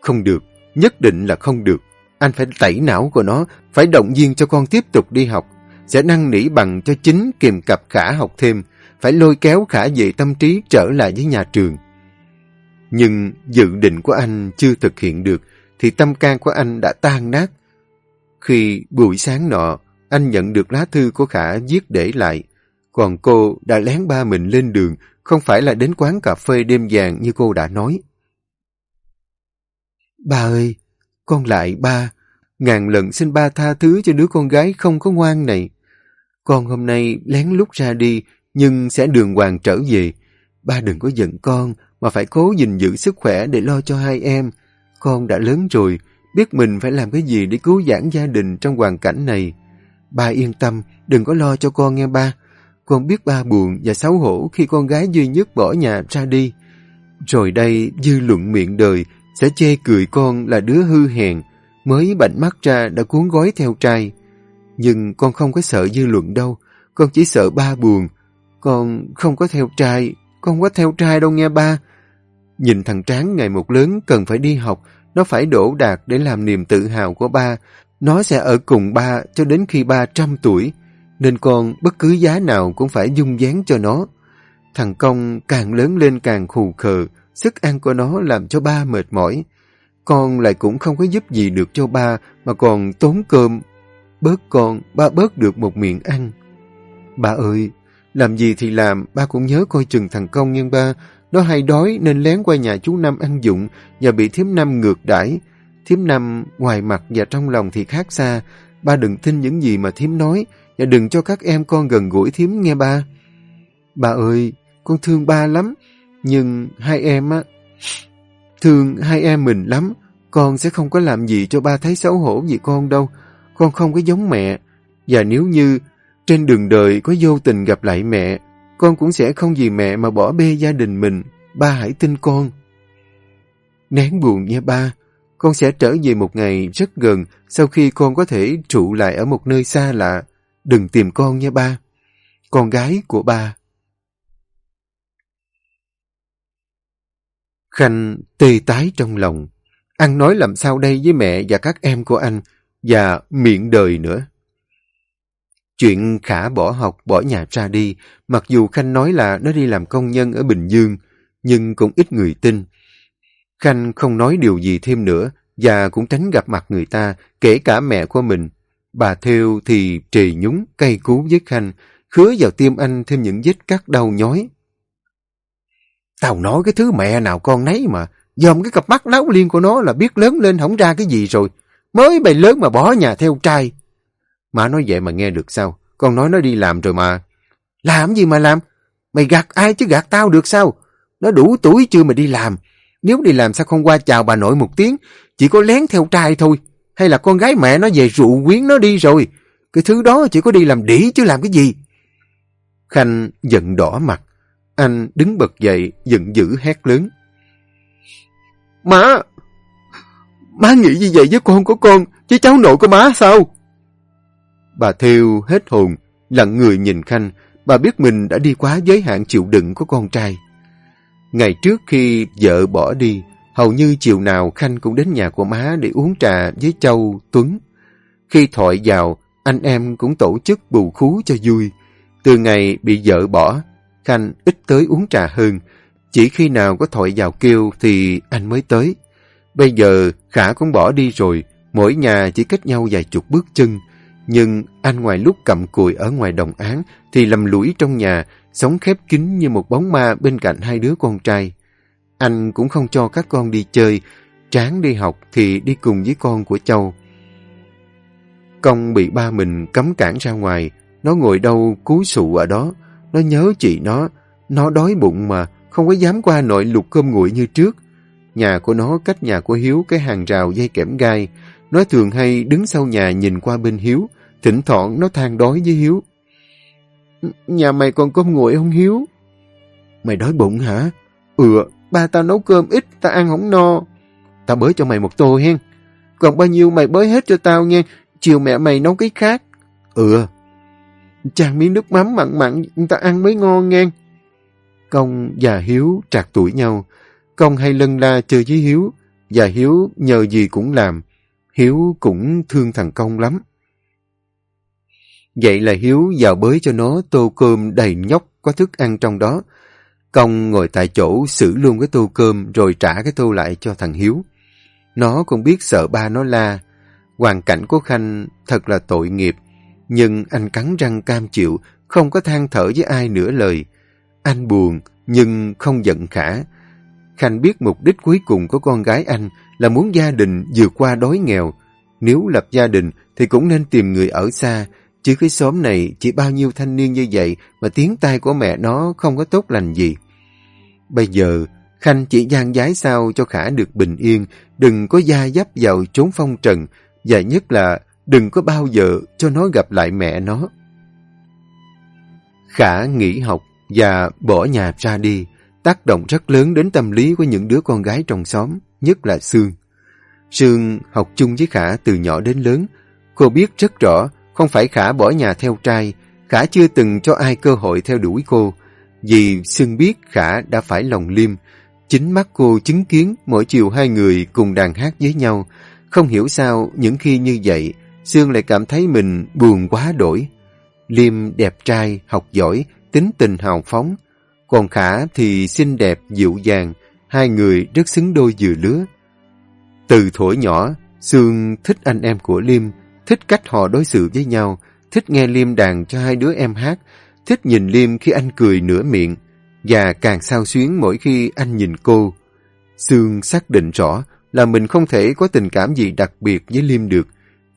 Không được, nhất định là không được. Anh phải tẩy não của nó, phải động viên cho con tiếp tục đi học. Sẽ năn nỉ bằng cho chính kiềm cặp khả học thêm, phải lôi kéo khả về tâm trí trở lại với nhà trường. Nhưng dự định của anh chưa thực hiện được, thì tâm can của anh đã tan nát. Khi buổi sáng nọ, anh nhận được lá thư của Khả viết để lại, còn cô đã lén ba mình lên đường, không phải là đến quán cà phê đêm vàng như cô đã nói. Ba ơi, con lại ba, ngàn lần xin ba tha thứ cho đứa con gái không có ngoan này. Con hôm nay lén lút ra đi, nhưng sẽ đường hoàng trở về. Ba đừng có giận con, mà phải cố gìn giữ sức khỏe để lo cho hai em. Con đã lớn rồi, biết mình phải làm cái gì để cứu giãn gia đình trong hoàn cảnh này. Ba yên tâm, đừng có lo cho con nghe ba. Con biết ba buồn và xấu hổ khi con gái duy nhất bỏ nhà ra đi. Rồi đây, dư luận miệng đời sẽ chê cười con là đứa hư hèn, mới bệnh mắt ra đã cuốn gói theo trai. Nhưng con không có sợ dư luận đâu, con chỉ sợ ba buồn. Con không có theo trai, con không có theo trai đâu nghe ba. Nhìn thằng Tráng ngày một lớn cần phải đi học, nó phải đổ đạt để làm niềm tự hào của ba. Nó sẽ ở cùng ba cho đến khi ba trăm tuổi, nên con bất cứ giá nào cũng phải dung dáng cho nó. Thằng Công càng lớn lên càng khù khờ, sức ăn của nó làm cho ba mệt mỏi. Con lại cũng không có giúp gì được cho ba mà còn tốn cơm. Bớt con, ba bớt được một miệng ăn. Ba ơi, làm gì thì làm, ba cũng nhớ coi chừng thằng Công nhưng ba. Nó hay đói nên lén qua nhà chú Năm ăn dụng và bị thiếm Năm ngược đãi. Thiếm Năm ngoài mặt và trong lòng thì khác xa. Ba đừng tin những gì mà thiếm nói và đừng cho các em con gần gũi thiếm nghe ba. Ba ơi, con thương ba lắm. Nhưng hai em á, thương hai em mình lắm. Con sẽ không có làm gì cho ba thấy xấu hổ vì con đâu. Con không có giống mẹ. Và nếu như trên đường đời có vô tình gặp lại mẹ, con cũng sẽ không vì mẹ mà bỏ bê gia đình mình. Ba hãy tin con. Nén buồn nha ba. Con sẽ trở về một ngày rất gần sau khi con có thể trụ lại ở một nơi xa lạ. Đừng tìm con nha ba. Con gái của ba. Khanh tê tái trong lòng. Ăn nói làm sao đây với mẹ và các em của anh, và miệng đời nữa. Chuyện Khả bỏ học, bỏ nhà ra đi, mặc dù Khanh nói là nó đi làm công nhân ở Bình Dương, nhưng cũng ít người tin. Khanh không nói điều gì thêm nữa và cũng tránh gặp mặt người ta, kể cả mẹ của mình. Bà Theo thì trì nhúng, cay cú với Khanh, khứa vào tim anh thêm những vết cắt đau nhói. Tao nói cái thứ mẹ nào con nấy mà, dòm cái cặp mắt láo liên của nó là biết lớn lên không ra cái gì rồi. Mới bày lớn mà bỏ nhà theo trai. Má nói vậy mà nghe được sao? Con nói nó đi làm rồi mà. Làm gì mà làm? Mày gạt ai chứ gạt tao được sao? Nó đủ tuổi chưa mà đi làm. Nếu đi làm sao không qua chào bà nội một tiếng, chỉ có lén theo trai thôi. Hay là con gái mẹ nó về rượu quyến nó đi rồi. Cái thứ đó chỉ có đi làm đỉ chứ làm cái gì. Khanh giận đỏ mặt. Anh đứng bật dậy, giận dữ hét lớn. Má! Má nghĩ như vậy với con của con, chứ cháu nội của má sao? Bà Thiêu hết hồn, lặng người nhìn Khanh, bà biết mình đã đi quá giới hạn chịu đựng của con trai. Ngày trước khi vợ bỏ đi, hầu như chiều nào Khanh cũng đến nhà của má để uống trà với Châu, Tuấn. Khi thoại vào, anh em cũng tổ chức bù khú cho vui. Từ ngày bị vợ bỏ, Khanh ít tới uống trà hơn. Chỉ khi nào có thoại vào kêu thì anh mới tới. Bây giờ Khả cũng bỏ đi rồi, mỗi nhà chỉ cách nhau vài chục bước chân. Nhưng anh ngoài lúc cầm cùi ở ngoài đồng án thì lầm lũi trong nhà, sống khép kín như một bóng ma bên cạnh hai đứa con trai. Anh cũng không cho các con đi chơi, tráng đi học thì đi cùng với con của Châu. Công bị ba mình cấm cản ra ngoài, nó ngồi đâu cúi sụ ở đó, nó nhớ chị nó, nó đói bụng mà, không có dám qua nội lục cơm nguội như trước. Nhà của nó cách nhà của Hiếu cái hàng rào dây kẽm gai, nó thường hay đứng sau nhà nhìn qua bên Hiếu, thỉnh thoảng nó than đói với Hiếu. Nhà mày còn cơm nguội không Hiếu? Mày đói bụng hả? Ừ, ba tao nấu cơm ít, tao ăn không no. Tao bới cho mày một tô hen. Còn bao nhiêu mày bới hết cho tao nghe, chiều mẹ mày nấu cái khác. Ừ, chàng miếng nước mắm mặn mặn, tao ăn mới ngon nghe. Công và Hiếu trạc tuổi nhau. Công hay lân la chơi với Hiếu, và Hiếu nhờ gì cũng làm. Hiếu cũng thương thằng Công lắm. Vậy là Hiếu vào bới cho nó tô cơm đầy nhóc có thức ăn trong đó. Công ngồi tại chỗ xử luôn cái tô cơm rồi trả cái tô lại cho thằng Hiếu. Nó cũng biết sợ ba nó la. Hoàn cảnh của Khanh thật là tội nghiệp. Nhưng anh cắn răng cam chịu, không có than thở với ai nửa lời. Anh buồn, nhưng không giận khả. Khanh biết mục đích cuối cùng của con gái anh là muốn gia đình vượt qua đói nghèo. Nếu lập gia đình thì cũng nên tìm người ở xa, chứ cái xóm này chỉ bao nhiêu thanh niên như vậy mà tiếng tai của mẹ nó không có tốt lành gì. Bây giờ, Khanh chỉ gian giái sao cho Khả được bình yên, đừng có gia dấp vào trốn phong trần, và nhất là đừng có bao giờ cho nó gặp lại mẹ nó. Khả nghỉ học và bỏ nhà ra đi, tác động rất lớn đến tâm lý của những đứa con gái trong xóm, nhất là Sương. Sương học chung với Khả từ nhỏ đến lớn. Cô biết rất rõ, không phải Khả bỏ nhà theo trai, Khả chưa từng cho ai cơ hội theo đuổi cô. Vì Sương biết Khả đã phải lòng liêm. Chính mắt cô chứng kiến mỗi chiều hai người cùng đàn hát với nhau. Không hiểu sao những khi như vậy, Sương lại cảm thấy mình buồn quá đổi. Liêm đẹp trai, học giỏi, tính tình hào phóng. Còn Khả thì xinh đẹp, dịu dàng, hai người rất xứng đôi vừa lứa. Từ thổi nhỏ, Sương thích anh em của Liêm, thích cách họ đối xử với nhau, thích nghe Liêm đàn cho hai đứa em hát, thích nhìn Liêm khi anh cười nửa miệng, và càng sao xuyến mỗi khi anh nhìn cô. Sương xác định rõ là mình không thể có tình cảm gì đặc biệt với Liêm được,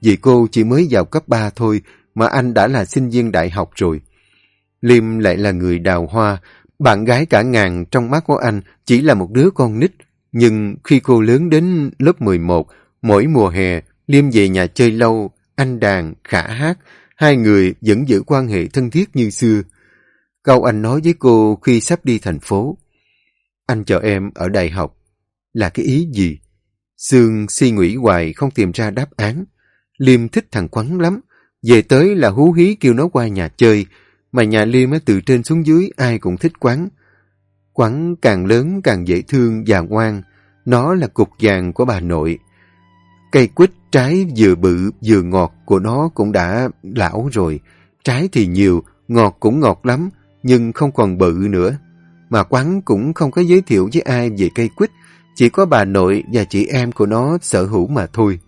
vì cô chỉ mới vào cấp 3 thôi mà anh đã là sinh viên đại học rồi. Liêm lại là người đào hoa, bạn gái cả ngàn trong mắt của anh chỉ là một đứa con nít. Nhưng khi cô lớn đến lớp 11, mỗi mùa hè, Liêm về nhà chơi lâu, anh đàn, khả hát, hai người vẫn giữ quan hệ thân thiết như xưa. Câu anh nói với cô khi sắp đi thành phố. Anh chờ em ở đại học. Là cái ý gì? Sương suy nghĩ hoài không tìm ra đáp án. Liêm thích thằng Quắn lắm. Về tới là hú hí kêu nó qua nhà chơi. Mà nhà Liêm từ trên xuống dưới ai cũng thích Quắn. Quắn càng lớn càng dễ thương và ngoan. Nó là cục vàng của bà nội. Cây quýt trái vừa bự vừa ngọt của nó cũng đã lão rồi. Trái thì nhiều, ngọt cũng ngọt lắm, nhưng không còn bự nữa. mà quán cũng không có giới thiệu với ai về cây quýt, chỉ có bà nội và chị em của nó sở hữu mà thôi.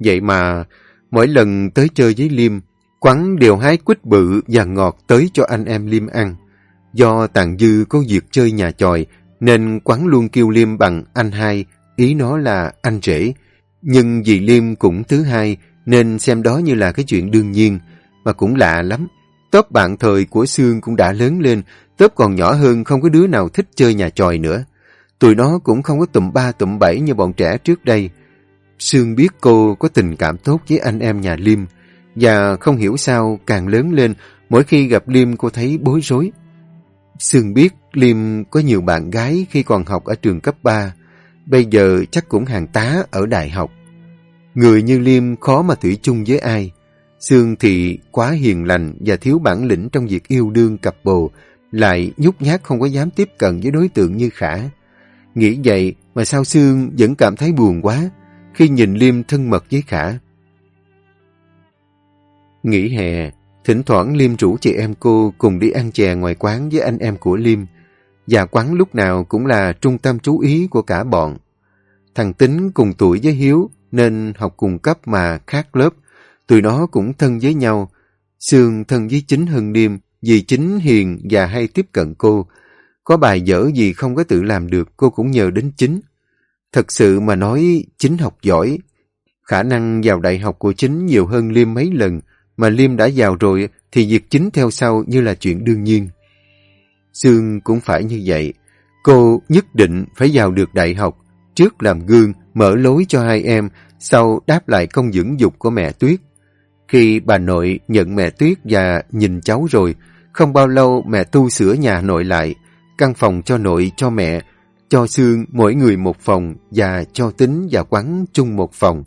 Vậy mà, mỗi lần tới chơi với Liêm, quán đều hái quýt bự và ngọt tới cho anh em Liêm ăn. Do Tàng Dư có việc chơi nhà tròi, nên quán luôn kêu Liêm bằng anh hai, ý nó là anh rể. Nhưng vì Liêm cũng thứ hai, nên xem đó như là cái chuyện đương nhiên, mà cũng lạ lắm. Tớp bạn thời của Sương cũng đã lớn lên, tớp còn nhỏ hơn không có đứa nào thích chơi nhà tròi nữa. Tụi nó cũng không có tụm ba tụm bảy như bọn trẻ trước đây. Sương biết cô có tình cảm tốt với anh em nhà Liêm, và không hiểu sao càng lớn lên, mỗi khi gặp Liêm cô thấy bối rối. Sương biết Liêm có nhiều bạn gái khi còn học ở trường cấp 3, bây giờ chắc cũng hàng tá ở đại học. Người như Liêm khó mà thủy chung với ai. Sương thì quá hiền lành và thiếu bản lĩnh trong việc yêu đương cặp bồ, lại nhút nhát không có dám tiếp cận với đối tượng như Khả. Nghĩ vậy mà sao Sương vẫn cảm thấy buồn quá khi nhìn Liêm thân mật với Khả. Nghỉ hè, thỉnh thoảng Liêm rủ chị em cô cùng đi ăn chè ngoài quán với anh em của Liêm, và quán lúc nào cũng là trung tâm chú ý của cả bọn. Thằng Tính cùng tuổi với Hiếu nên học cùng cấp mà khác lớp, tụi nó cũng thân với nhau. Sương thân với chính hơn Liêm vì chính hiền và hay tiếp cận cô. Có bài dở gì không có tự làm được cô cũng nhờ đến chính. Thật sự mà nói chính học giỏi. Khả năng vào đại học của chính nhiều hơn Liêm mấy lần, mà Liêm đã vào rồi thì việc chính theo sau như là chuyện đương nhiên. Sương cũng phải như vậy. Cô nhất định phải vào được đại học, trước làm gương, mở lối cho hai em, sau đáp lại công dưỡng dục của mẹ Tuyết. Khi bà nội nhận mẹ Tuyết và nhìn cháu rồi, không bao lâu mẹ tu sửa nhà nội lại, căn phòng cho nội cho mẹ, cho Sương mỗi người một phòng và cho Tính và quán chung một phòng.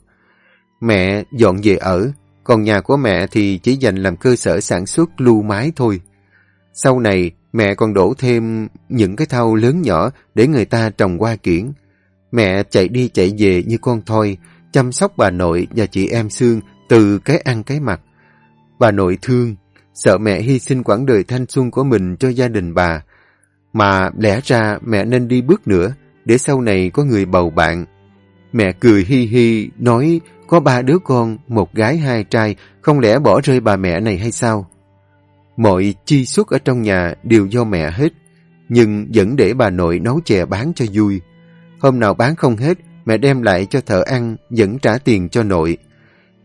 Mẹ dọn về ở, còn nhà của mẹ thì chỉ dành làm cơ sở sản xuất lưu mái thôi. Sau này, mẹ còn đổ thêm những cái thau lớn nhỏ để người ta trồng hoa kiển. Mẹ chạy đi chạy về như con thoi, chăm sóc bà nội và chị em Sương từ cái ăn cái mặc. Bà nội thương, sợ mẹ hy sinh quãng đời thanh xuân của mình cho gia đình bà. Mà lẽ ra mẹ nên đi bước nữa, để sau này có người bầu bạn. Mẹ cười hi hi, nói có ba đứa con, một gái hai trai, không lẽ bỏ rơi bà mẹ này hay sao? Mọi chi xuất ở trong nhà đều do mẹ hết, nhưng vẫn để bà nội nấu chè bán cho vui. Hôm nào bán không hết, mẹ đem lại cho thợ ăn, vẫn trả tiền cho nội.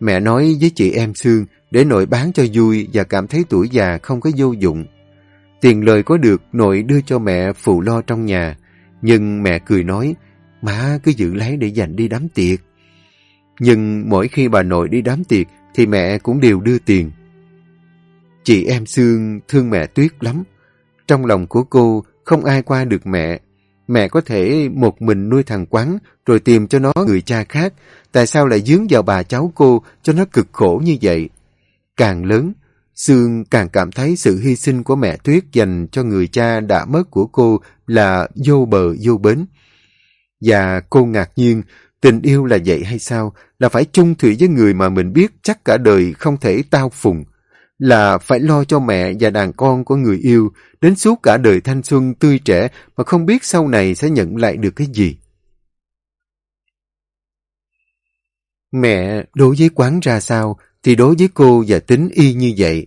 Mẹ nói với chị em Sương để nội bán cho vui và cảm thấy tuổi già không có vô dụng. Tiền lời có được nội đưa cho mẹ phụ lo trong nhà, nhưng mẹ cười nói, má cứ giữ lấy để dành đi đám tiệc. Nhưng mỗi khi bà nội đi đám tiệc thì mẹ cũng đều đưa tiền. Chị em Sương thương mẹ Tuyết lắm. Trong lòng của cô không ai qua được mẹ. Mẹ có thể một mình nuôi thằng quán rồi tìm cho nó người cha khác. Tại sao lại dướng vào bà cháu cô cho nó cực khổ như vậy? Càng lớn, Sương càng cảm thấy sự hy sinh của mẹ Tuyết dành cho người cha đã mất của cô là vô bờ vô bến. Và cô ngạc nhiên, tình yêu là vậy hay sao? Là phải chung thủy với người mà mình biết chắc cả đời không thể tao phùng. Là phải lo cho mẹ và đàn con của người yêu đến suốt cả đời thanh xuân tươi trẻ mà không biết sau này sẽ nhận lại được cái gì. Mẹ đối với quán ra sao thì đối với cô và tính y như vậy.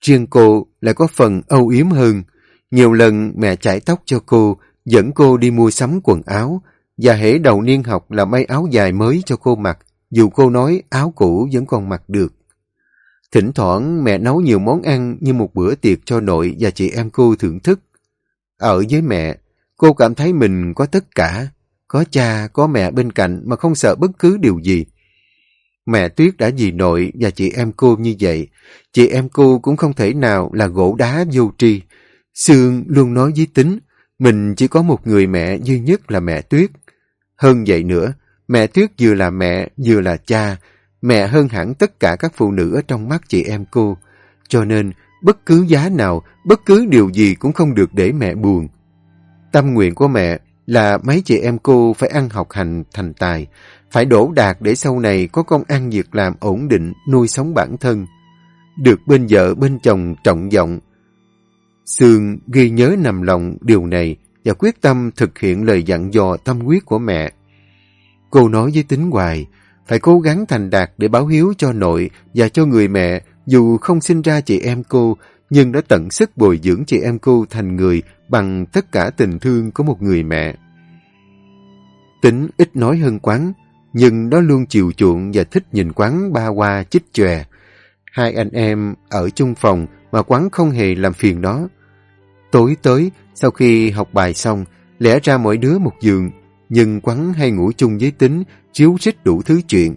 Riêng cô lại có phần âu yếm hơn. Nhiều lần mẹ chải tóc cho cô, dẫn cô đi mua sắm quần áo, và hễ đầu niên học là may áo dài mới cho cô mặc, dù cô nói áo cũ vẫn còn mặc được. Thỉnh thoảng mẹ nấu nhiều món ăn như một bữa tiệc cho nội và chị em cô thưởng thức. Ở với mẹ, cô cảm thấy mình có tất cả, có cha, có mẹ bên cạnh mà không sợ bất cứ điều gì. Mẹ Tuyết đã vì nội và chị em cô như vậy. Chị em cô cũng không thể nào là gỗ đá vô tri. Sương luôn nói với tính, mình chỉ có một người mẹ duy nhất là mẹ Tuyết. Hơn vậy nữa, mẹ Tuyết vừa là mẹ, vừa là cha. Mẹ hơn hẳn tất cả các phụ nữ ở trong mắt chị em cô. Cho nên, bất cứ giá nào, bất cứ điều gì cũng không được để mẹ buồn. Tâm nguyện của mẹ là mấy chị em cô phải ăn học hành thành tài, phải đổ đạt để sau này có công ăn việc làm ổn định, nuôi sống bản thân. Được bên vợ bên chồng trọng vọng. Sương ghi nhớ nằm lòng điều này và quyết tâm thực hiện lời dặn dò tâm quyết của mẹ. Cô nói với tính hoài, phải cố gắng thành đạt để báo hiếu cho nội và cho người mẹ, dù không sinh ra chị em cô, nhưng đã tận sức bồi dưỡng chị em cô thành người bằng tất cả tình thương của một người mẹ. Tính ít nói hơn quán, nhưng nó luôn chiều chuộng và thích nhìn quán ba hoa chích chòe. Hai anh em ở chung phòng mà quán không hề làm phiền nó. Tối tới, sau khi học bài xong, lẽ ra mỗi đứa một giường, nhưng quán hay ngủ chung với tính, chiếu xích đủ thứ chuyện.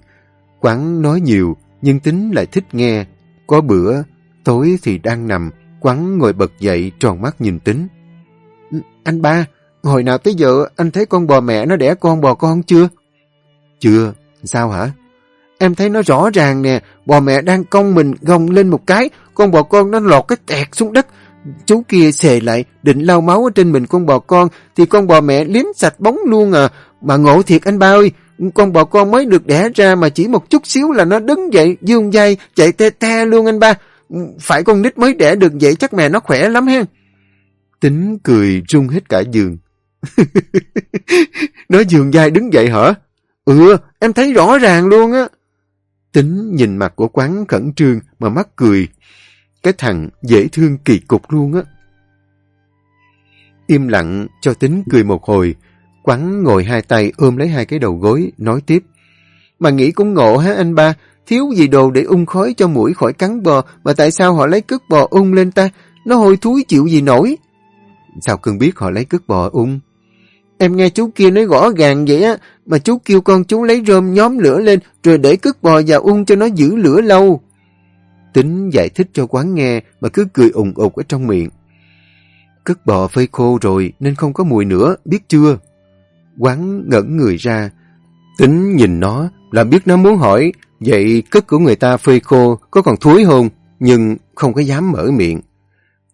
Quán nói nhiều, nhưng tính lại thích nghe. Có bữa, tối thì đang nằm, quán ngồi bật dậy tròn mắt nhìn tính. Ừ, anh ba, hồi nào tới giờ anh thấy con bò mẹ nó đẻ con bò con chưa? Chưa, sao hả? Em thấy nó rõ ràng nè, bò mẹ đang cong mình gồng lên một cái, con bò con nó lọt cái tẹt xuống đất. Chú kia xề lại, định lau máu ở trên mình con bò con, thì con bò mẹ liếm sạch bóng luôn à. Mà ngộ thiệt anh ba ơi, con bò con mới được đẻ ra mà chỉ một chút xíu là nó đứng dậy, dương dây, chạy te te luôn anh ba. Phải con nít mới đẻ được vậy chắc mẹ nó khỏe lắm ha. Tính cười rung hết cả giường. <laughs> nó dương dai đứng dậy hả? Ừ, em thấy rõ ràng luôn á. Tính nhìn mặt của quán khẩn trương mà mắt cười. Cái thằng dễ thương kỳ cục luôn á. Im lặng cho tính cười một hồi. Quán ngồi hai tay ôm lấy hai cái đầu gối, nói tiếp. Mà nghĩ cũng ngộ hả anh ba, thiếu gì đồ để ung khói cho mũi khỏi cắn bò, mà tại sao họ lấy cước bò ung lên ta? Nó hôi thúi chịu gì nổi. Sao cưng biết họ lấy cước bò ung? Em nghe chú kia nói gõ gàng vậy á, mà chú kêu con chú lấy rơm nhóm lửa lên rồi để cước bò vào ung cho nó giữ lửa lâu. Tính giải thích cho quán nghe mà cứ cười ủng ục ở trong miệng. Cất bò phơi khô rồi nên không có mùi nữa, biết chưa? Quán ngẩn người ra. Tính nhìn nó, là biết nó muốn hỏi, vậy cất của người ta phơi khô có còn thối không? Nhưng không có dám mở miệng.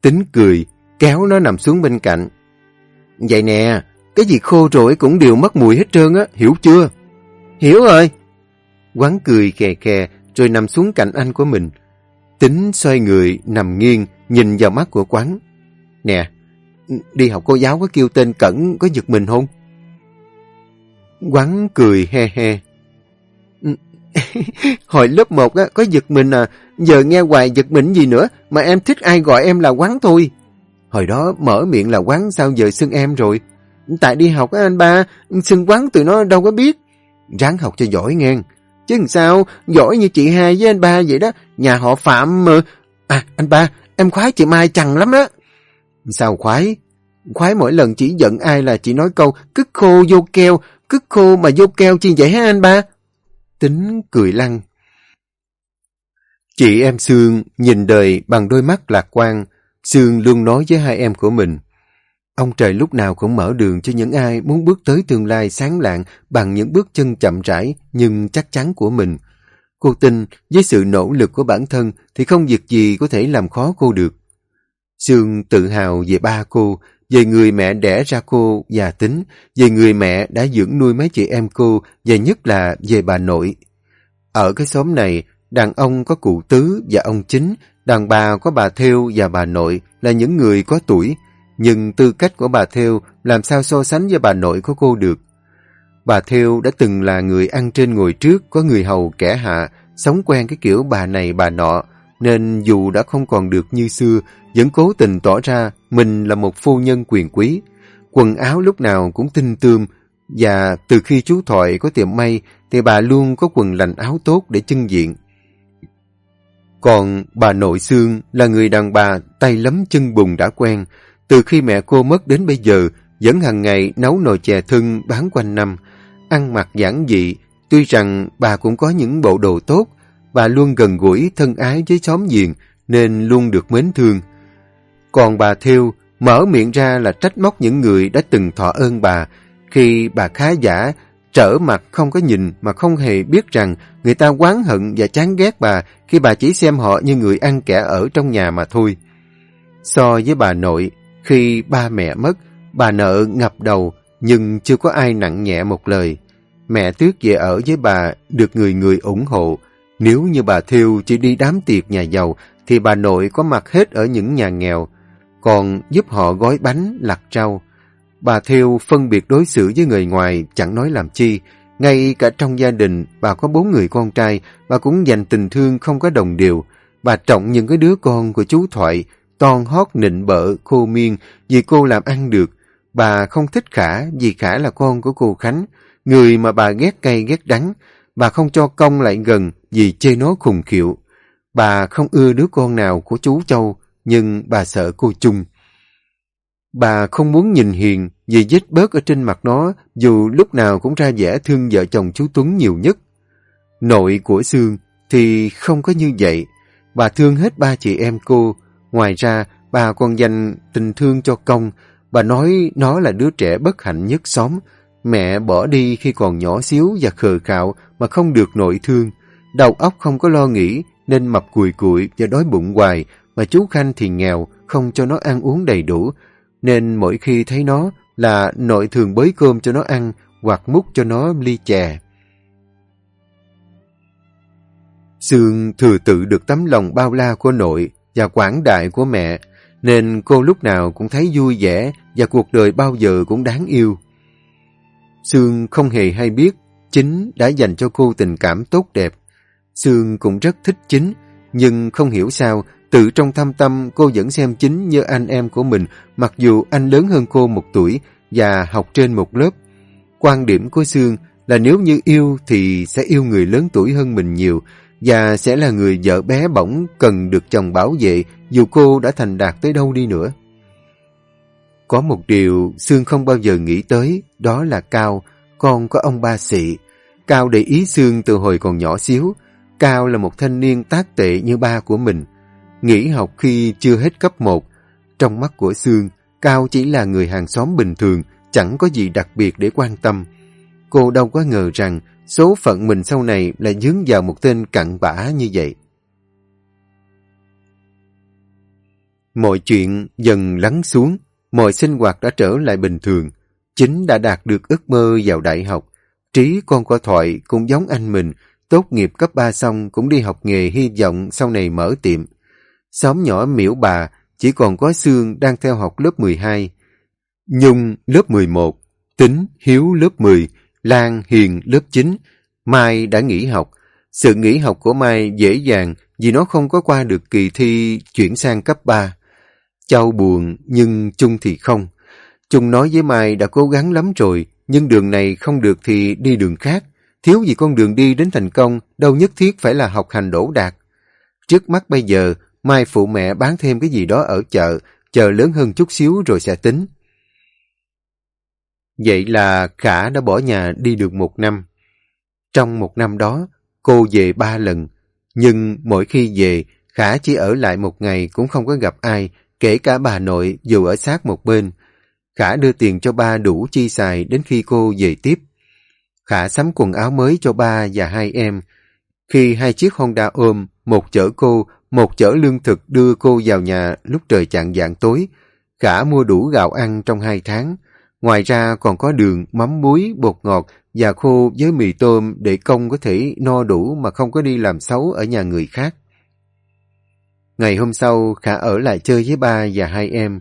Tính cười, kéo nó nằm xuống bên cạnh. Vậy nè, cái gì khô rồi cũng đều mất mùi hết trơn á, hiểu chưa? Hiểu rồi. Quán cười khè khè rồi nằm xuống cạnh anh của mình. Tính xoay người, nằm nghiêng, nhìn vào mắt của quán. Nè, đi học cô giáo có kêu tên Cẩn có giật mình không? Quán cười he he. Ừ, <laughs> hồi lớp 1 á, có giật mình à, giờ nghe hoài giật mình gì nữa, mà em thích ai gọi em là quán thôi. Hồi đó mở miệng là quán sao giờ xưng em rồi. Tại đi học á anh ba, xưng quán tụi nó đâu có biết. Ráng học cho giỏi ngang. Chứ sao, giỏi như chị hai với anh ba vậy đó, nhà họ Phạm mà. À, anh ba, em khoái chị Mai chằng lắm đó. Sao khoái? Khoái mỗi lần chỉ giận ai là chị nói câu cứt khô vô keo, cứt khô mà vô keo chi vậy hả anh ba? Tính cười lăng. Chị em Sương nhìn đời bằng đôi mắt lạc quan. Sương luôn nói với hai em của mình. Ông trời lúc nào cũng mở đường cho những ai muốn bước tới tương lai sáng lạng bằng những bước chân chậm rãi nhưng chắc chắn của mình. Cô tin với sự nỗ lực của bản thân thì không việc gì có thể làm khó cô được. Sương tự hào về ba cô, về người mẹ đẻ ra cô già tính, về người mẹ đã dưỡng nuôi mấy chị em cô và nhất là về bà nội. Ở cái xóm này, đàn ông có cụ tứ và ông chính, đàn bà có bà theo và bà nội là những người có tuổi, nhưng tư cách của bà Theo làm sao so sánh với bà nội của cô được. Bà Theo đã từng là người ăn trên ngồi trước, có người hầu kẻ hạ, sống quen cái kiểu bà này bà nọ, nên dù đã không còn được như xưa, vẫn cố tình tỏ ra mình là một phu nhân quyền quý. Quần áo lúc nào cũng tinh tươm, và từ khi chú Thoại có tiệm may, thì bà luôn có quần lành áo tốt để trưng diện. Còn bà nội xương là người đàn bà tay lấm chân bùn đã quen, từ khi mẹ cô mất đến bây giờ, vẫn hàng ngày nấu nồi chè thưng bán quanh năm, ăn mặc giản dị, tuy rằng bà cũng có những bộ đồ tốt, bà luôn gần gũi thân ái với xóm giềng nên luôn được mến thương. Còn bà Theo mở miệng ra là trách móc những người đã từng thọ ơn bà khi bà khá giả, trở mặt không có nhìn mà không hề biết rằng người ta oán hận và chán ghét bà khi bà chỉ xem họ như người ăn kẻ ở trong nhà mà thôi. So với bà nội, khi ba mẹ mất, bà nợ ngập đầu nhưng chưa có ai nặng nhẹ một lời. Mẹ Tuyết về ở với bà được người người ủng hộ. Nếu như bà Thiêu chỉ đi đám tiệc nhà giàu thì bà nội có mặt hết ở những nhà nghèo. còn giúp họ gói bánh, lặt rau. Bà Thiêu phân biệt đối xử với người ngoài chẳng nói làm chi. Ngay cả trong gia đình, bà có bốn người con trai, bà cũng dành tình thương không có đồng điều. Bà trọng những cái đứa con của chú Thoại, toàn hót nịnh bợ, khô miên, vì cô làm ăn được. Bà không thích Khả vì Khả là con của cô Khánh, người mà bà ghét cay ghét đắng. Bà không cho công lại gần vì chê nó khùng khiệu. Bà không ưa đứa con nào của chú Châu, nhưng bà sợ cô Chung. Bà không muốn nhìn Hiền vì vết bớt ở trên mặt nó dù lúc nào cũng ra vẻ thương vợ chồng chú Tuấn nhiều nhất. Nội của Sương thì không có như vậy. Bà thương hết ba chị em cô. Ngoài ra, bà còn dành tình thương cho công. Bà nói nó là đứa trẻ bất hạnh nhất xóm. Mẹ bỏ đi khi còn nhỏ xíu và khờ khạo mà không được nội thương. Đầu óc không có lo nghĩ nên mập cùi cụi và đói bụng hoài mà chú Khanh thì nghèo, không cho nó ăn uống đầy đủ, nên mỗi khi thấy nó là nội thường bới cơm cho nó ăn hoặc múc cho nó ly chè. Sương thừa tự được tấm lòng bao la của nội và quảng đại của mẹ, nên cô lúc nào cũng thấy vui vẻ và cuộc đời bao giờ cũng đáng yêu. Sương không hề hay biết chính đã dành cho cô tình cảm tốt đẹp. Sương cũng rất thích chính, nhưng không hiểu sao Tự trong thâm tâm cô vẫn xem chính như anh em của mình mặc dù anh lớn hơn cô một tuổi và học trên một lớp. Quan điểm của Sương là nếu như yêu thì sẽ yêu người lớn tuổi hơn mình nhiều và sẽ là người vợ bé bỏng cần được chồng bảo vệ dù cô đã thành đạt tới đâu đi nữa. Có một điều Sương không bao giờ nghĩ tới đó là Cao, con có ông ba xị. Cao để ý Sương từ hồi còn nhỏ xíu. Cao là một thanh niên tác tệ như ba của mình. Nghỉ học khi chưa hết cấp 1, trong mắt của Sương, Cao chỉ là người hàng xóm bình thường, chẳng có gì đặc biệt để quan tâm. Cô đâu có ngờ rằng số phận mình sau này lại dướng vào một tên cặn bã như vậy. Mọi chuyện dần lắng xuống, mọi sinh hoạt đã trở lại bình thường. Chính đã đạt được ước mơ vào đại học. Trí con của thoại cũng giống anh mình, tốt nghiệp cấp 3 xong cũng đi học nghề hy vọng sau này mở tiệm. Xóm nhỏ miễu bà chỉ còn có Sương đang theo học lớp 12. Nhung lớp 11, Tính Hiếu lớp 10, Lan Hiền lớp 9. Mai đã nghỉ học. Sự nghỉ học của Mai dễ dàng vì nó không có qua được kỳ thi chuyển sang cấp 3. Châu buồn nhưng Trung thì không. Trung nói với Mai đã cố gắng lắm rồi, nhưng đường này không được thì đi đường khác. Thiếu gì con đường đi đến thành công, đâu nhất thiết phải là học hành đổ đạt. Trước mắt bây giờ, mai phụ mẹ bán thêm cái gì đó ở chợ, chờ lớn hơn chút xíu rồi sẽ tính. Vậy là Khả đã bỏ nhà đi được một năm. Trong một năm đó, cô về ba lần, nhưng mỗi khi về, Khả chỉ ở lại một ngày cũng không có gặp ai, kể cả bà nội dù ở sát một bên. Khả đưa tiền cho ba đủ chi xài đến khi cô về tiếp. Khả sắm quần áo mới cho ba và hai em. Khi hai chiếc Honda ôm, một chở cô, một chở lương thực đưa cô vào nhà lúc trời chạng dạng tối. Khả mua đủ gạo ăn trong hai tháng. Ngoài ra còn có đường, mắm muối, bột ngọt và khô với mì tôm để công có thể no đủ mà không có đi làm xấu ở nhà người khác. Ngày hôm sau, Khả ở lại chơi với ba và hai em.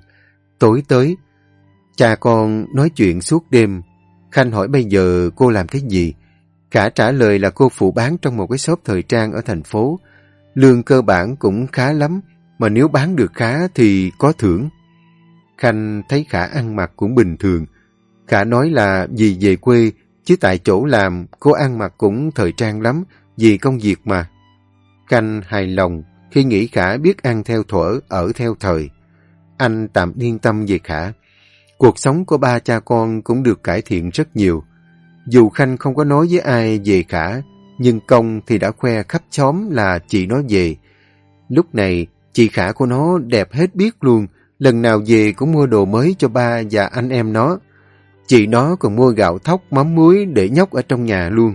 Tối tới, cha con nói chuyện suốt đêm. Khanh hỏi bây giờ cô làm cái gì? Khả trả lời là cô phụ bán trong một cái shop thời trang ở thành phố. Lương cơ bản cũng khá lắm, mà nếu bán được khá thì có thưởng. Khanh thấy Khả ăn mặc cũng bình thường. Khả nói là vì về quê, chứ tại chỗ làm cô ăn mặc cũng thời trang lắm, vì công việc mà. Khanh hài lòng khi nghĩ Khả biết ăn theo thuở, ở theo thời. Anh tạm yên tâm về Khả. Cuộc sống của ba cha con cũng được cải thiện rất nhiều. Dù Khanh không có nói với ai về Khả, nhưng công thì đã khoe khắp xóm là chị nó về. Lúc này, chị Khả của nó đẹp hết biết luôn, lần nào về cũng mua đồ mới cho ba và anh em nó. Chị nó còn mua gạo thóc, mắm muối để nhóc ở trong nhà luôn.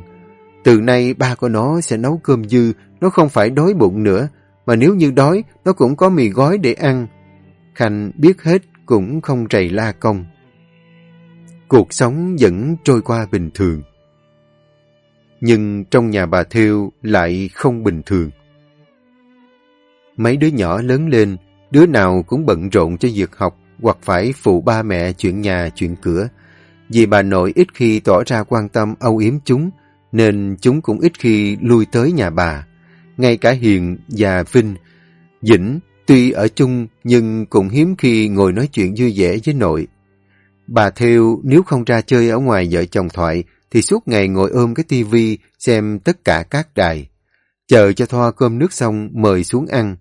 Từ nay ba của nó sẽ nấu cơm dư, nó không phải đói bụng nữa, mà nếu như đói, nó cũng có mì gói để ăn. Khanh biết hết cũng không rầy la công. Cuộc sống vẫn trôi qua bình thường nhưng trong nhà bà Theo lại không bình thường. Mấy đứa nhỏ lớn lên, Đứa nào cũng bận rộn cho việc học hoặc phải phụ ba mẹ chuyện nhà, chuyện cửa. Vì bà nội ít khi tỏ ra quan tâm âu yếm chúng, nên chúng cũng ít khi lui tới nhà bà. Ngay cả Hiền và Vinh, Dĩnh tuy ở chung nhưng cũng hiếm khi ngồi nói chuyện vui vẻ với nội. Bà Theo nếu không ra chơi ở ngoài vợ chồng thoại thì suốt ngày ngồi ôm cái tivi xem tất cả các đài. Chờ cho Thoa cơm nước xong mời xuống ăn.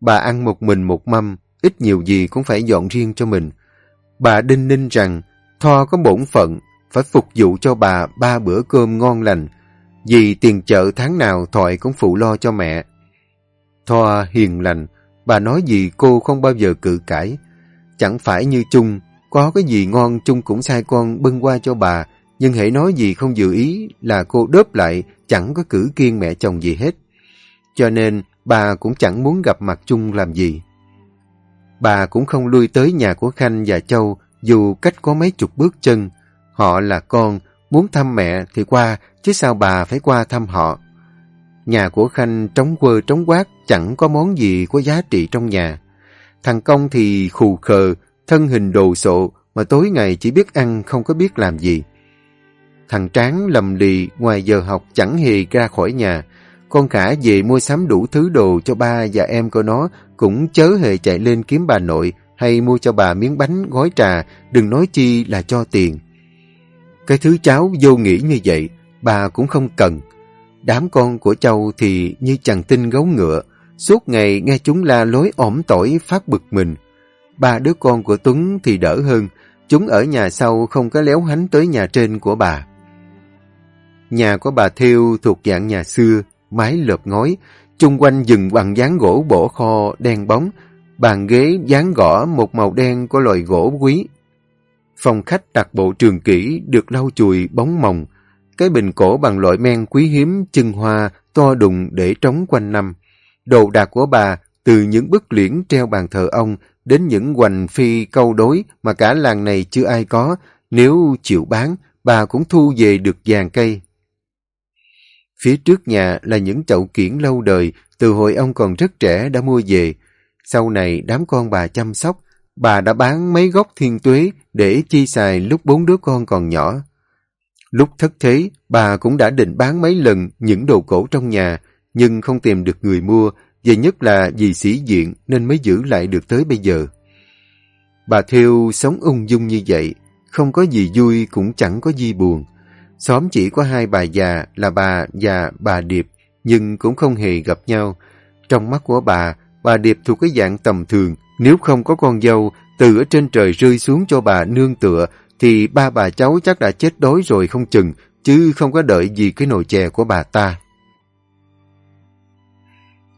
Bà ăn một mình một mâm, ít nhiều gì cũng phải dọn riêng cho mình. Bà đinh ninh rằng Thoa có bổn phận, phải phục vụ cho bà ba bữa cơm ngon lành, vì tiền chợ tháng nào Thoại cũng phụ lo cho mẹ. Thoa hiền lành, bà nói gì cô không bao giờ cự cãi. Chẳng phải như Trung, có cái gì ngon Trung cũng sai con bưng qua cho bà, nhưng hãy nói gì không dự ý là cô đớp lại, chẳng có cử kiên mẹ chồng gì hết. Cho nên bà cũng chẳng muốn gặp mặt Trung làm gì. Bà cũng không lui tới nhà của Khanh và Châu dù cách có mấy chục bước chân. Họ là con, muốn thăm mẹ thì qua, chứ sao bà phải qua thăm họ. Nhà của Khanh trống quơ trống quát, chẳng có món gì có giá trị trong nhà. Thằng Công thì khù khờ, thân hình đồ sộ, mà tối ngày chỉ biết ăn không có biết làm gì. Thằng Tráng lầm lì ngoài giờ học chẳng hề ra khỏi nhà. Con cả về mua sắm đủ thứ đồ cho ba và em của nó cũng chớ hề chạy lên kiếm bà nội hay mua cho bà miếng bánh gói trà, đừng nói chi là cho tiền. Cái thứ cháu vô nghĩ như vậy, bà cũng không cần. Đám con của Châu thì như chàng tin gấu ngựa, suốt ngày nghe chúng la lối ỏm tỏi phát bực mình. Ba đứa con của Tuấn thì đỡ hơn, chúng ở nhà sau không có léo hánh tới nhà trên của bà. Nhà của bà Thiêu thuộc dạng nhà xưa, mái lợp ngói, chung quanh rừng bằng dáng gỗ bổ kho đen bóng, bàn ghế dán gõ một màu đen của loại gỗ quý. Phòng khách đặt bộ trường kỷ được lau chùi bóng mồng, cái bình cổ bằng loại men quý hiếm chân hoa to đùng để trống quanh năm. Đồ đạc của bà từ những bức liễn treo bàn thờ ông đến những hoành phi câu đối mà cả làng này chưa ai có, nếu chịu bán, bà cũng thu về được vàng cây. Phía trước nhà là những chậu kiển lâu đời, từ hồi ông còn rất trẻ đã mua về. Sau này đám con bà chăm sóc, bà đã bán mấy gốc thiên tuế để chi xài lúc bốn đứa con còn nhỏ. Lúc thất thế, bà cũng đã định bán mấy lần những đồ cổ trong nhà, nhưng không tìm được người mua, và nhất là vì sĩ diện nên mới giữ lại được tới bây giờ. Bà Thiêu sống ung dung như vậy, không có gì vui cũng chẳng có gì buồn. Xóm chỉ có hai bà già là bà và bà Điệp, nhưng cũng không hề gặp nhau. Trong mắt của bà, bà Điệp thuộc cái dạng tầm thường. Nếu không có con dâu, từ ở trên trời rơi xuống cho bà nương tựa, thì ba bà cháu chắc đã chết đói rồi không chừng, chứ không có đợi gì cái nồi chè của bà ta.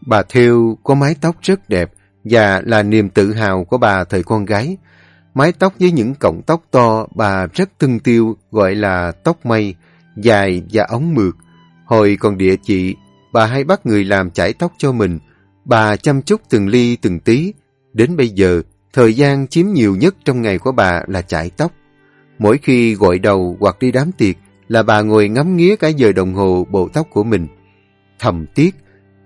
Bà Theo có mái tóc rất đẹp và là niềm tự hào của bà thời con gái. Mái tóc với những cọng tóc to bà rất tưng tiêu gọi là tóc mây, dài và ống mượt. Hồi còn địa chị, bà hay bắt người làm chải tóc cho mình. Bà chăm chút từng ly từng tí. Đến bây giờ, thời gian chiếm nhiều nhất trong ngày của bà là chải tóc. Mỗi khi gọi đầu hoặc đi đám tiệc là bà ngồi ngắm nghía cả giờ đồng hồ bộ tóc của mình. Thầm tiếc,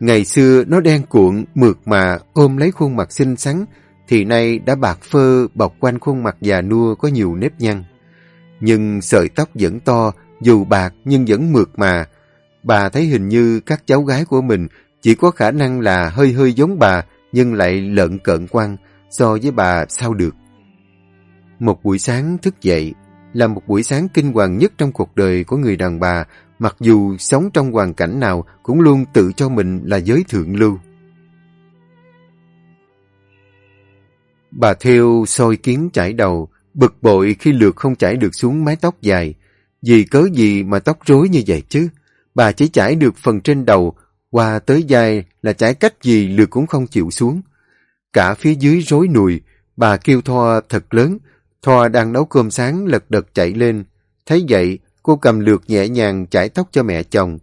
ngày xưa nó đen cuộn, mượt mà, ôm lấy khuôn mặt xinh xắn, thì nay đã bạc phơ bọc quanh khuôn mặt già nua có nhiều nếp nhăn. Nhưng sợi tóc vẫn to, dù bạc nhưng vẫn mượt mà. Bà thấy hình như các cháu gái của mình chỉ có khả năng là hơi hơi giống bà nhưng lại lợn cợn quăng so với bà sao được. Một buổi sáng thức dậy là một buổi sáng kinh hoàng nhất trong cuộc đời của người đàn bà mặc dù sống trong hoàn cảnh nào cũng luôn tự cho mình là giới thượng lưu. Bà theo soi kiến chải đầu, bực bội khi lượt không chải được xuống mái tóc dài. Vì cớ gì mà tóc rối như vậy chứ? Bà chỉ chải được phần trên đầu, qua tới dài là chải cách gì lượt cũng không chịu xuống. Cả phía dưới rối nùi, bà kêu Thoa thật lớn. Thoa đang nấu cơm sáng lật đật chạy lên. Thấy vậy, cô cầm lượt nhẹ nhàng chải tóc cho mẹ chồng.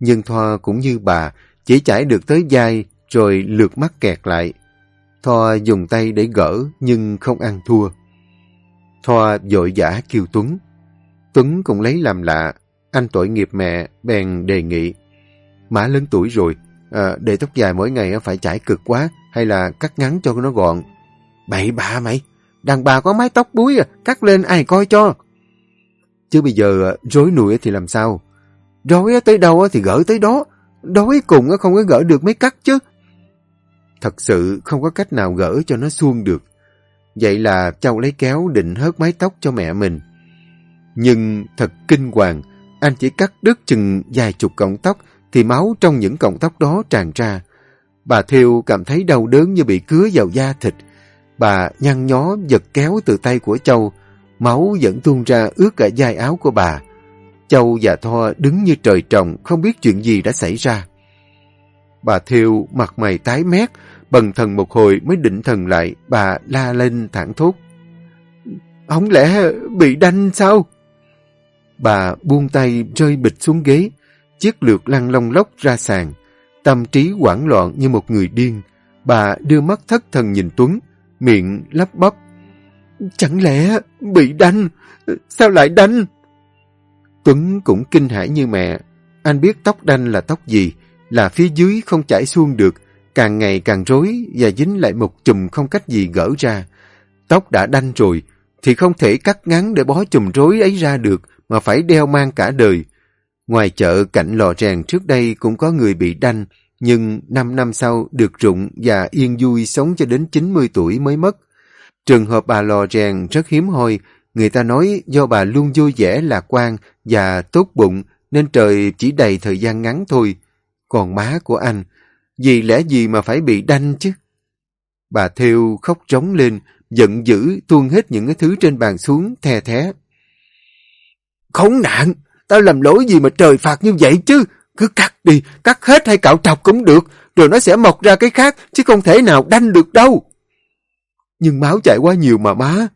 Nhưng Thoa cũng như bà, chỉ chải được tới dài rồi lượt mắt kẹt lại. Thoa dùng tay để gỡ nhưng không ăn thua. Thoa dội vã kêu Tuấn. Tuấn cũng lấy làm lạ. Anh tội nghiệp mẹ, bèn đề nghị. Má lớn tuổi rồi, à, để tóc dài mỗi ngày phải chải cực quá, hay là cắt ngắn cho nó gọn. Bậy bạ mày, đàn bà có mái tóc búi à, cắt lên ai coi cho. Chứ bây giờ à, rối nụi thì làm sao? Rối tới đâu thì gỡ tới đó, đói cùng không có gỡ được mấy cắt chứ. Thật sự không có cách nào gỡ cho nó xuông được. Vậy là Châu lấy kéo định hớt mái tóc cho mẹ mình. Nhưng thật kinh hoàng, anh chỉ cắt đứt chừng vài chục cọng tóc thì máu trong những cọng tóc đó tràn ra. Bà Thiêu cảm thấy đau đớn như bị cứa vào da thịt. Bà nhăn nhó giật kéo từ tay của Châu, máu vẫn tuôn ra ướt cả vai áo của bà. Châu và Thoa đứng như trời trồng, không biết chuyện gì đã xảy ra. Bà Thiêu mặt mày tái mét, bần thần một hồi mới định thần lại, bà la lên thẳng thốt. Không lẽ bị đanh sao? Bà buông tay rơi bịch xuống ghế, chiếc lược lăn lông lóc ra sàn. Tâm trí hoảng loạn như một người điên. Bà đưa mắt thất thần nhìn Tuấn, miệng lắp bắp. Chẳng lẽ bị đanh? Sao lại đanh? Tuấn cũng kinh hãi như mẹ. Anh biết tóc đanh là tóc gì, là phía dưới không chảy xuông được, càng ngày càng rối và dính lại một chùm không cách gì gỡ ra. Tóc đã đanh rồi, thì không thể cắt ngắn để bó chùm rối ấy ra được, mà phải đeo mang cả đời. Ngoài chợ cạnh lò rèn trước đây cũng có người bị đanh, nhưng 5 năm sau được rụng và yên vui sống cho đến 90 tuổi mới mất. Trường hợp bà lò rèn rất hiếm hoi, người ta nói do bà luôn vui vẻ lạc quan và tốt bụng nên trời chỉ đầy thời gian ngắn thôi. Còn má của anh, vì lẽ gì mà phải bị đanh chứ? Bà Theo khóc trống lên, giận dữ tuôn hết những cái thứ trên bàn xuống, the thé. Khốn nạn! Tao làm lỗi gì mà trời phạt như vậy chứ? Cứ cắt đi, cắt hết hay cạo trọc cũng được, rồi nó sẽ mọc ra cái khác, chứ không thể nào đanh được đâu. Nhưng máu chảy quá nhiều mà má.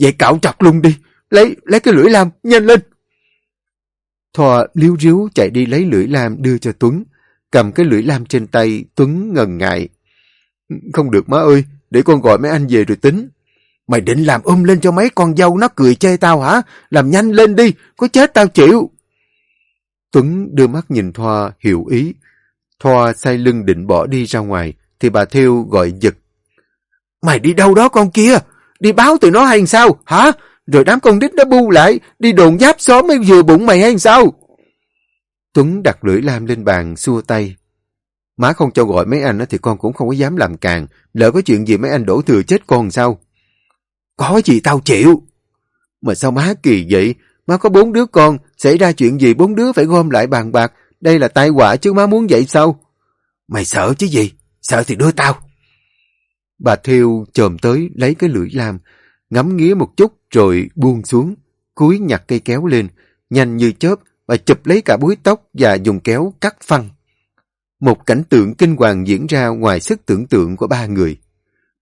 Vậy cạo trọc luôn đi, lấy lấy cái lưỡi lam, nhanh lên. Thoa liếu riếu chạy đi lấy lưỡi lam đưa cho Tuấn. Cầm cái lưỡi lam trên tay, Tuấn ngần ngại. Không được má ơi, để con gọi mấy anh về rồi tính. Mày định làm um lên cho mấy con dâu nó cười chê tao hả? Làm nhanh lên đi, có chết tao chịu. Tuấn đưa mắt nhìn Thoa hiểu ý. Thoa say lưng định bỏ đi ra ngoài, thì bà Thiêu gọi giật. Mày đi đâu đó con kia? Đi báo tụi nó hay sao? Hả? Rồi đám con đít nó bu lại, đi đồn giáp xóm mới vừa bụng mày hay sao? Tuấn đặt lưỡi lam lên bàn, xua tay. Má không cho gọi mấy anh thì con cũng không có dám làm càng. Lỡ có chuyện gì mấy anh đổ thừa chết con sao? Có gì tao chịu. Mà sao má kỳ vậy? Má có bốn đứa con, xảy ra chuyện gì bốn đứa phải gom lại bàn bạc. Đây là tai họa chứ má muốn vậy sao? Mày sợ chứ gì? Sợ thì đưa tao. Bà Thiêu chồm tới lấy cái lưỡi lam, ngắm nghía một chút rồi buông xuống, cúi nhặt cây kéo lên, nhanh như chớp và chụp lấy cả búi tóc và dùng kéo cắt phăng. Một cảnh tượng kinh hoàng diễn ra ngoài sức tưởng tượng của ba người.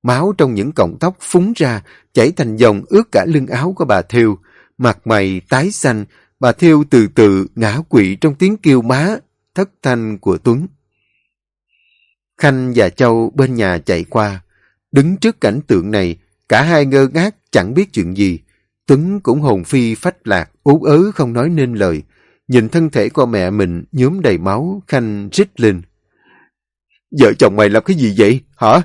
Máu trong những cọng tóc phúng ra, chảy thành dòng ướt cả lưng áo của bà Thiêu. Mặt mày tái xanh, bà Thiêu từ từ ngã quỵ trong tiếng kêu má, thất thanh của Tuấn. Khanh và Châu bên nhà chạy qua. Đứng trước cảnh tượng này, cả hai ngơ ngác chẳng biết chuyện gì. Tuấn cũng hồn phi phách lạc, ú ớ không nói nên lời. Nhìn thân thể của mẹ mình nhuốm đầy máu, Khanh rít lên. Vợ chồng mày làm cái gì vậy, hả?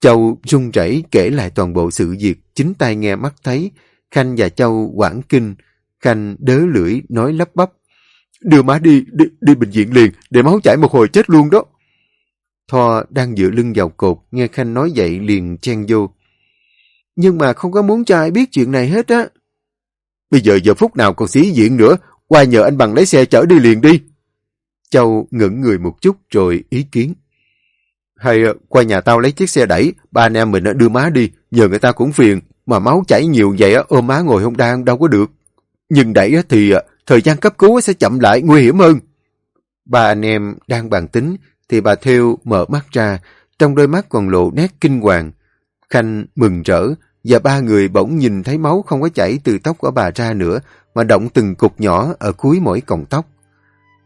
Châu run rẩy kể lại toàn bộ sự việc, chính tay nghe mắt thấy. Khanh và Châu quảng kinh. Khanh đớ lưỡi, nói lắp bắp. Đưa má đi, đi, đi bệnh viện liền, để máu chảy một hồi chết luôn đó. Tho đang dựa lưng vào cột, nghe Khanh nói vậy liền chen vô. Nhưng mà không có muốn cho ai biết chuyện này hết á. Bây giờ giờ phút nào còn xí diện nữa, qua nhờ anh bằng lấy xe chở đi liền đi. Châu ngẩn người một chút rồi ý kiến. Hay ờ, qua nhà tao lấy chiếc xe đẩy, ba anh em mình đưa má đi, nhờ người ta cũng phiền, mà máu chảy nhiều vậy ôm má ngồi không đang đâu có được. Nhưng đẩy thì ờ, thời gian cấp cứu sẽ chậm lại, nguy hiểm hơn. Ba anh em đang bàn tính, thì bà Theo mở mắt ra, trong đôi mắt còn lộ nét kinh hoàng. Khanh mừng rỡ, và ba người bỗng nhìn thấy máu không có chảy từ tóc của bà ra nữa, mà động từng cục nhỏ ở cuối mỗi cọng tóc.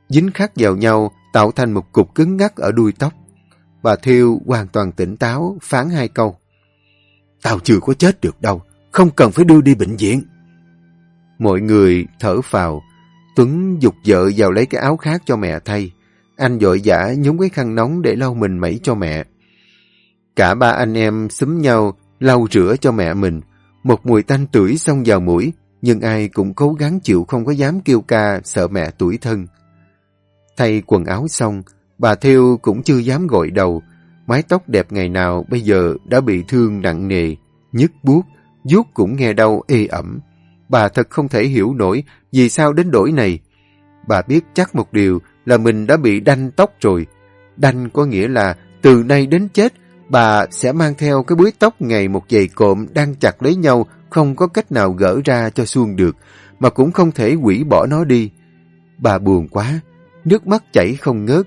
Dính khắc vào nhau, tạo thành một cục cứng ngắc ở đuôi tóc. Bà Thiêu hoàn toàn tỉnh táo, phán hai câu. Tao chưa có chết được đâu, không cần phải đưa đi bệnh viện. Mọi người thở phào, Tuấn dục vợ vào lấy cái áo khác cho mẹ thay. Anh dội dã nhúng cái khăn nóng để lau mình mẩy cho mẹ. Cả ba anh em xúm nhau lau rửa cho mẹ mình. Một mùi tanh tuổi xông vào mũi, nhưng ai cũng cố gắng chịu không có dám kêu ca sợ mẹ tuổi thân. Thay quần áo xong, bà Theo cũng chưa dám gội đầu. Mái tóc đẹp ngày nào bây giờ đã bị thương nặng nề, nhức buốt, vuốt cũng nghe đau ê ẩm. Bà thật không thể hiểu nổi vì sao đến đổi này. Bà biết chắc một điều là mình đã bị đanh tóc rồi. Đanh có nghĩa là từ nay đến chết, bà sẽ mang theo cái búi tóc ngày một dày cộm đang chặt lấy nhau, không có cách nào gỡ ra cho xuông được, mà cũng không thể quỷ bỏ nó đi. Bà buồn quá, nước mắt chảy không ngớt,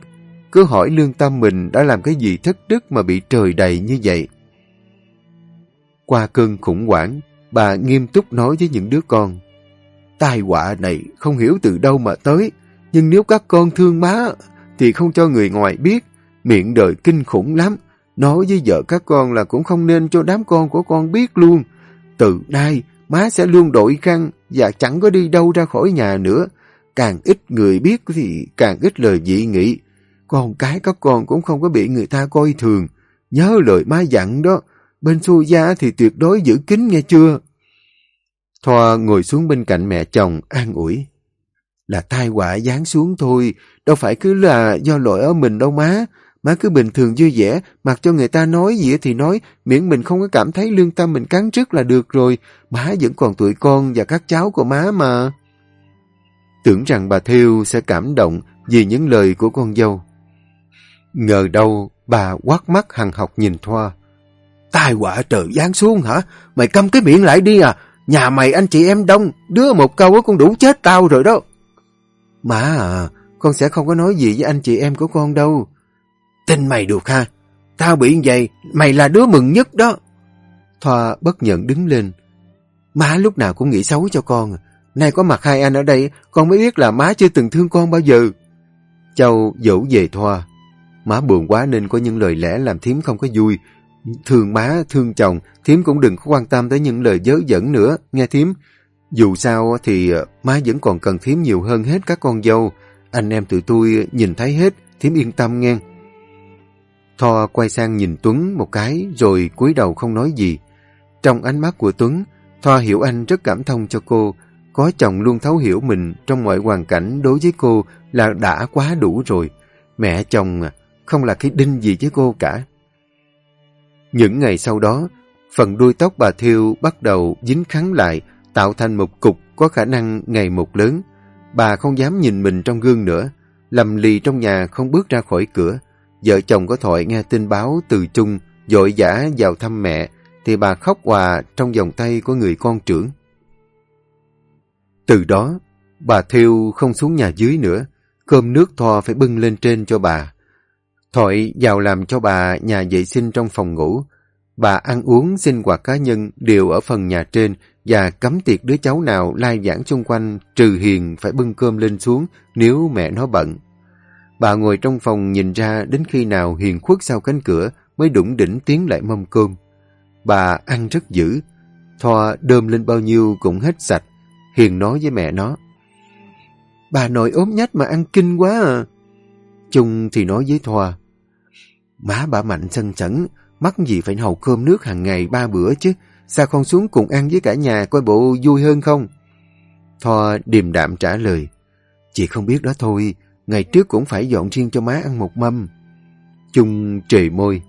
cứ hỏi lương tâm mình đã làm cái gì thất đức mà bị trời đầy như vậy. Qua cơn khủng hoảng, bà nghiêm túc nói với những đứa con. Tai họa này không hiểu từ đâu mà tới, nhưng nếu các con thương má thì không cho người ngoài biết, miệng đời kinh khủng lắm. Nói với vợ các con là cũng không nên cho đám con của con biết luôn. Từ nay, má sẽ luôn đổi khăn và chẳng có đi đâu ra khỏi nhà nữa. Càng ít người biết thì càng ít lời dị nghị. Con cái các con cũng không có bị người ta coi thường. Nhớ lời má dặn đó, bên xô gia thì tuyệt đối giữ kín nghe chưa? Thoa ngồi xuống bên cạnh mẹ chồng, an ủi. Là tai họa giáng xuống thôi, đâu phải cứ là do lỗi ở mình đâu má. Má cứ bình thường vui vẻ, mặc cho người ta nói gì thì nói, miễn mình không có cảm thấy lương tâm mình cắn trước là được rồi. Má vẫn còn tuổi con và các cháu của má mà. Tưởng rằng bà Thiêu sẽ cảm động vì những lời của con dâu. Ngờ đâu, bà quát mắt hằng học nhìn Thoa. Tai họa trời giáng xuống hả? Mày câm cái miệng lại đi à? Nhà mày anh chị em đông, đứa một câu cũng đủ chết tao rồi đó. Má à, con sẽ không có nói gì với anh chị em của con đâu. Tin mày được ha? Tao bị vậy, mày là đứa mừng nhất đó. Thoa bất nhận đứng lên. Má lúc nào cũng nghĩ xấu cho con. Nay có mặt hai anh ở đây, con mới biết là má chưa từng thương con bao giờ. Châu dỗ về Thoa. Má buồn quá nên có những lời lẽ làm thím không có vui. Thương má, thương chồng, thím cũng đừng có quan tâm tới những lời dớ dẫn nữa, nghe thím. Dù sao thì ờ, má vẫn còn cần thím nhiều hơn hết các con dâu. Anh em tụi tôi ờ, nhìn thấy hết, thím yên tâm nghe. Tho quay sang nhìn Tuấn một cái rồi cúi đầu không nói gì. Trong ánh mắt của Tuấn, Thoa hiểu anh rất cảm thông cho cô. Có chồng luôn thấu hiểu mình trong mọi hoàn cảnh đối với cô là đã quá đủ rồi. Mẹ chồng ờ, không là cái đinh gì với cô cả. Những ngày sau đó, phần đuôi tóc bà Thiêu bắt đầu dính khắn lại, tạo thành một cục có khả năng ngày một lớn. Bà không dám nhìn mình trong gương nữa, lầm lì trong nhà không bước ra khỏi cửa. Vợ chồng có thoại nghe tin báo từ chung, dội dã vào thăm mẹ, thì bà khóc hòa trong vòng tay của người con trưởng. Từ đó, bà Thiêu không xuống nhà dưới nữa, cơm nước thoa phải bưng lên trên cho bà. Thoại vào làm cho bà nhà vệ sinh trong phòng ngủ. Bà ăn uống, sinh hoạt cá nhân đều ở phần nhà trên và cấm tiệc đứa cháu nào lai giảng xung quanh trừ hiền phải bưng cơm lên xuống nếu mẹ nó bận. Bà ngồi trong phòng nhìn ra đến khi nào hiền khuất sau cánh cửa mới đủng đỉnh tiến lại mâm cơm. Bà ăn rất dữ. Thoa đơm lên bao nhiêu cũng hết sạch. Hiền nói với mẹ nó. Bà nội ốm nhách mà ăn kinh quá à. Trung thì nói với Thoa. Má bà mạnh sân sẩn, mắc gì phải hầu cơm nước hàng ngày ba bữa chứ. Sao không xuống cùng ăn với cả nhà coi bộ vui hơn không? Thoa điềm đạm trả lời. Chị không biết đó thôi, ngày trước cũng phải dọn riêng cho má ăn một mâm. Trung trề môi.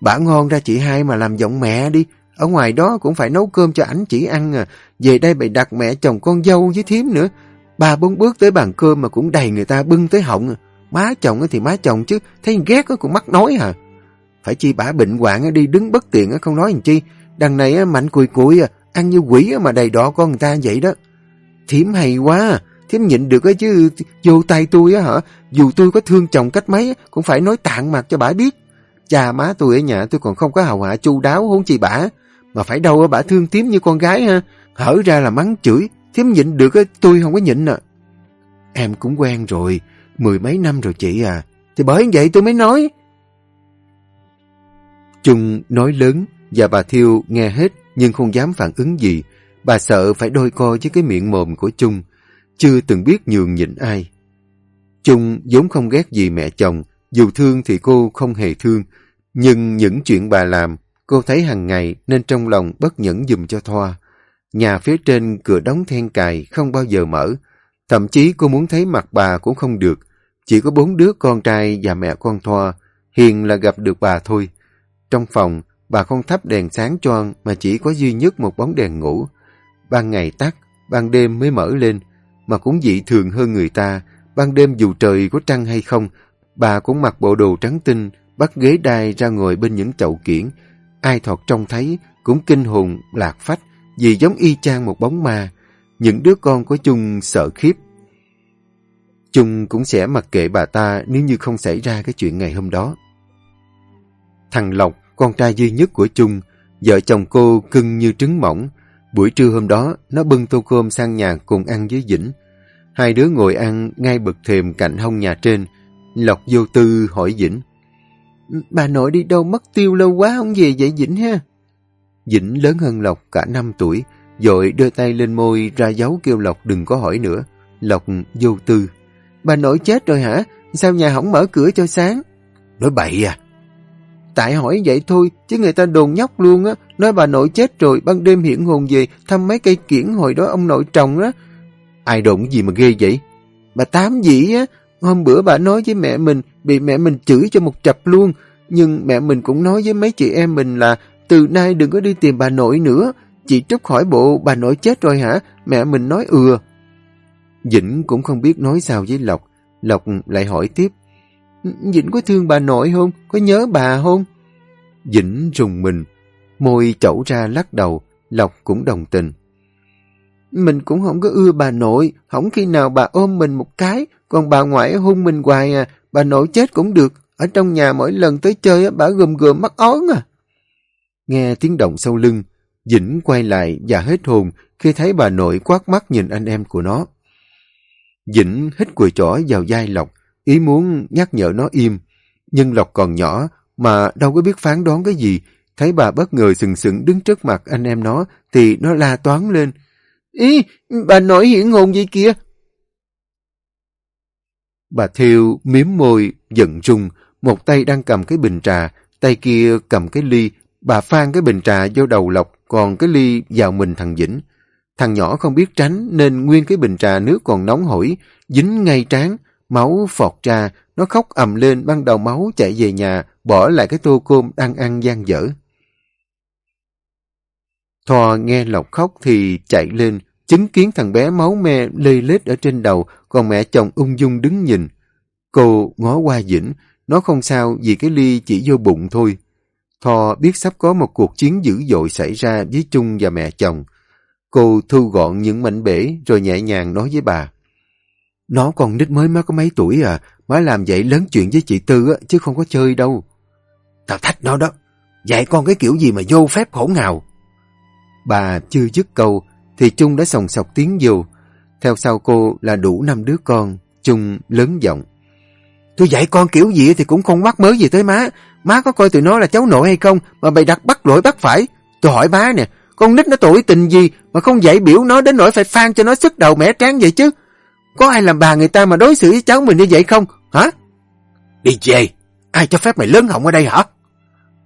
bà ngon ra chị hai mà làm giọng mẹ đi. Ở ngoài đó cũng phải nấu cơm cho ảnh chỉ ăn à. Về đây bày đặt mẹ chồng con dâu với thím nữa. Ba bốn bước tới bàn cơm mà cũng đầy người ta bưng tới họng. Má chồng thì má chồng chứ. Thấy ghét cũng mắc nói hả. Phải chi bả bệnh hoạn đi đứng bất tiện không nói làm chi. Đằng này mạnh cùi cùi à, ăn như quỷ mà đầy đỏ con người ta vậy đó. Thiếm hay quá Thiếm nhịn được chứ vô tay tôi á hả? Dù tôi có thương chồng cách mấy Cũng phải nói tạng mặt cho bả biết. Cha má tôi ở nhà tôi còn không có hầu hạ chu đáo hôn chi bả Mà phải đâu bả thương Thiếm như con gái ha. Hở ra là mắng chửi Thiếm nhịn được tôi không có nhịn à. Em cũng quen rồi Mười mấy năm rồi chị à Thì bởi vậy tôi mới nói. Trung nói lớn và bà Thiêu nghe hết Nhưng không dám phản ứng gì Bà sợ phải đôi co với cái miệng mồm của Trung, chưa từng biết nhường nhịn ai. Trung vốn không ghét gì mẹ chồng, dù thương thì cô không hề thương, Nhưng những chuyện bà làm, cô thấy hàng ngày nên trong lòng bất nhẫn dùm cho Thoa. Nhà phía trên cửa đóng then cài không bao giờ mở. Thậm chí cô muốn thấy mặt bà cũng không được. Chỉ có bốn đứa con trai và mẹ con Thoa. Hiền là gặp được bà thôi. Trong phòng, bà không thắp đèn sáng cho ăn mà chỉ có duy nhất một bóng đèn ngủ. Ban ngày tắt, ban đêm mới mở lên, mà cũng dị thường hơn người ta. Ban đêm dù trời có trăng hay không, bà cũng mặc bộ đồ trắng tinh, bắt ghế đai ra ngồi bên những chậu kiển. Ai thọt trông thấy cũng kinh hồn, lạc phách, vì giống y chang một bóng ma. Những đứa con của Chung sợ khiếp. Chung cũng sẽ mặc kệ bà ta nếu như không xảy ra cái chuyện ngày hôm đó. Thằng Lộc, con trai duy nhất của Chung, vợ chồng cô cưng như trứng mỏng. Buổi trưa hôm đó, nó bưng tô cơm sang nhà cùng ăn với dĩnh Hai đứa ngồi ăn ngay bậc thềm cạnh hông nhà trên. Lộc vô tư hỏi dĩnh Bà nội đi đâu mất tiêu lâu quá không về vậy dĩnh ha? dĩnh lớn hơn Lộc cả 5 tuổi, dội đưa tay lên môi ra dấu kêu Lộc đừng có hỏi nữa. Lộc vô tư. Bà nội chết rồi hả? Sao nhà không mở cửa cho sáng? Nói bậy à? Tại hỏi vậy thôi, chứ người ta đồn nhóc luôn á, nói bà nội chết rồi, ban đêm hiện hồn về, thăm mấy cây kiển hồi đó ông nội trồng á. Ai đồn gì mà ghê vậy? Bà Tám dĩ á, hôm bữa bà nói với mẹ mình, bị mẹ mình chửi cho một chập luôn, nhưng mẹ mình cũng nói với mấy chị em mình là từ nay đừng có đi tìm bà nội nữa. Chị Trúc hỏi bộ bà nội chết rồi hả? Mẹ mình nói ừa. dĩnh cũng không biết nói sao với Lộc. Lộc lại hỏi tiếp. Vĩnh có thương bà nội không? Có nhớ bà không? Vĩnh rùng mình. Môi chẩu ra lắc đầu. Lộc cũng đồng tình. Mình cũng không có ưa bà nội. Không khi nào bà ôm mình một cái. Còn bà ngoại hôn mình hoài à. Bà nội chết cũng được. Ở trong nhà mỗi lần tới chơi bà gồm gồm mắt ón à. Nghe tiếng động sau lưng, Dĩnh quay lại và hết hồn khi thấy bà nội quát mắt nhìn anh em của nó. Dĩnh hít cùi chỏ vào vai Lộc, ý muốn nhắc nhở nó im. Nhưng Lộc còn nhỏ mà đâu có biết phán đoán cái gì. Thấy bà bất ngờ sừng sững đứng trước mặt anh em nó thì nó la toán lên. Ý, bà nói hiển hồn gì kia? Bà Thiêu miếm môi, giận rung, một tay đang cầm cái bình trà, tay kia cầm cái ly Bà phan cái bình trà vô đầu lộc, còn cái ly vào mình thằng Vĩnh. Thằng nhỏ không biết tránh nên nguyên cái bình trà nước còn nóng hổi, dính ngay trán, máu phọt ra, nó khóc ầm lên ban đầu máu chạy về nhà, bỏ lại cái tô cơm đang ăn gian dở. Thò nghe Lộc khóc thì chạy lên, chứng kiến thằng bé máu me lê lết ở trên đầu, còn mẹ chồng ung dung đứng nhìn. Cô ngó qua dĩnh, nó không sao vì cái ly chỉ vô bụng thôi. Thò biết sắp có một cuộc chiến dữ dội xảy ra với Trung và mẹ chồng. Cô thu gọn những mảnh bể rồi nhẹ nhàng nói với bà. Nó còn nít mới má có mấy tuổi à, má làm vậy lớn chuyện với chị Tư á, chứ không có chơi đâu. Tao thách nó đó, dạy con cái kiểu gì mà vô phép khổ ngào. Bà chưa dứt câu, thì Trung đã sòng sọc tiếng vô. Theo sau cô là đủ năm đứa con, Trung lớn giọng. Tôi dạy con kiểu gì thì cũng không mắc mới gì tới má. Má có coi tụi nó là cháu nội hay không mà bày đặt bắt lỗi bắt phải. Tôi hỏi má nè, con nít nó tuổi tình gì mà không dạy biểu nó đến nỗi phải phan cho nó sức đầu mẻ tráng vậy chứ. Có ai làm bà người ta mà đối xử với cháu mình như vậy không? Hả? Đi về, ai cho phép mày lớn họng ở đây hả?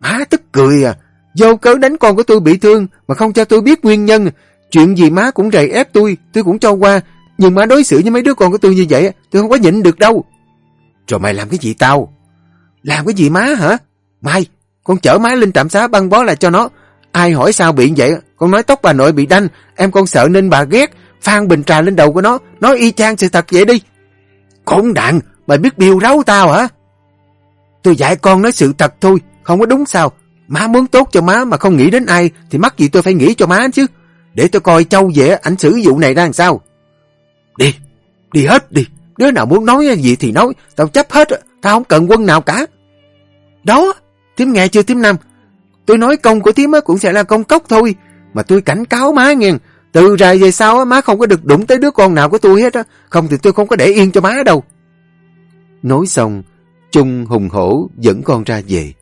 Má tức cười à, vô cớ đánh con của tôi bị thương mà không cho tôi biết nguyên nhân. Chuyện gì má cũng rầy ép tôi, tôi cũng cho qua. Nhưng má đối xử với mấy đứa con của tôi như vậy, tôi không có nhịn được đâu. Rồi mày làm cái gì tao? Làm cái gì má hả? Mai, con chở má lên trạm xá băng bó lại cho nó. Ai hỏi sao bị vậy? Con nói tóc bà nội bị đanh, em con sợ nên bà ghét, phan bình trà lên đầu của nó, nói y chang sự thật vậy đi. Khốn nạn, mày biết biêu ráo tao hả? Tôi dạy con nói sự thật thôi, không có đúng sao. Má muốn tốt cho má mà không nghĩ đến ai, thì mắc gì tôi phải nghĩ cho má chứ. Để tôi coi châu dễ ảnh xử vụ này ra làm sao. Đi, đi hết đi. Đứa nào muốn nói gì thì nói, tao chấp hết, tao không cần quân nào cả. Đó, thím nghe chưa thím năm? Tôi nói công của thím cũng sẽ là công cốc thôi, mà tôi cảnh cáo má nghe. Từ ra về sau á má không có được đụng tới đứa con nào của tôi hết á, không thì tôi không có để yên cho má đâu. Nói xong, Trung hùng hổ dẫn con ra về.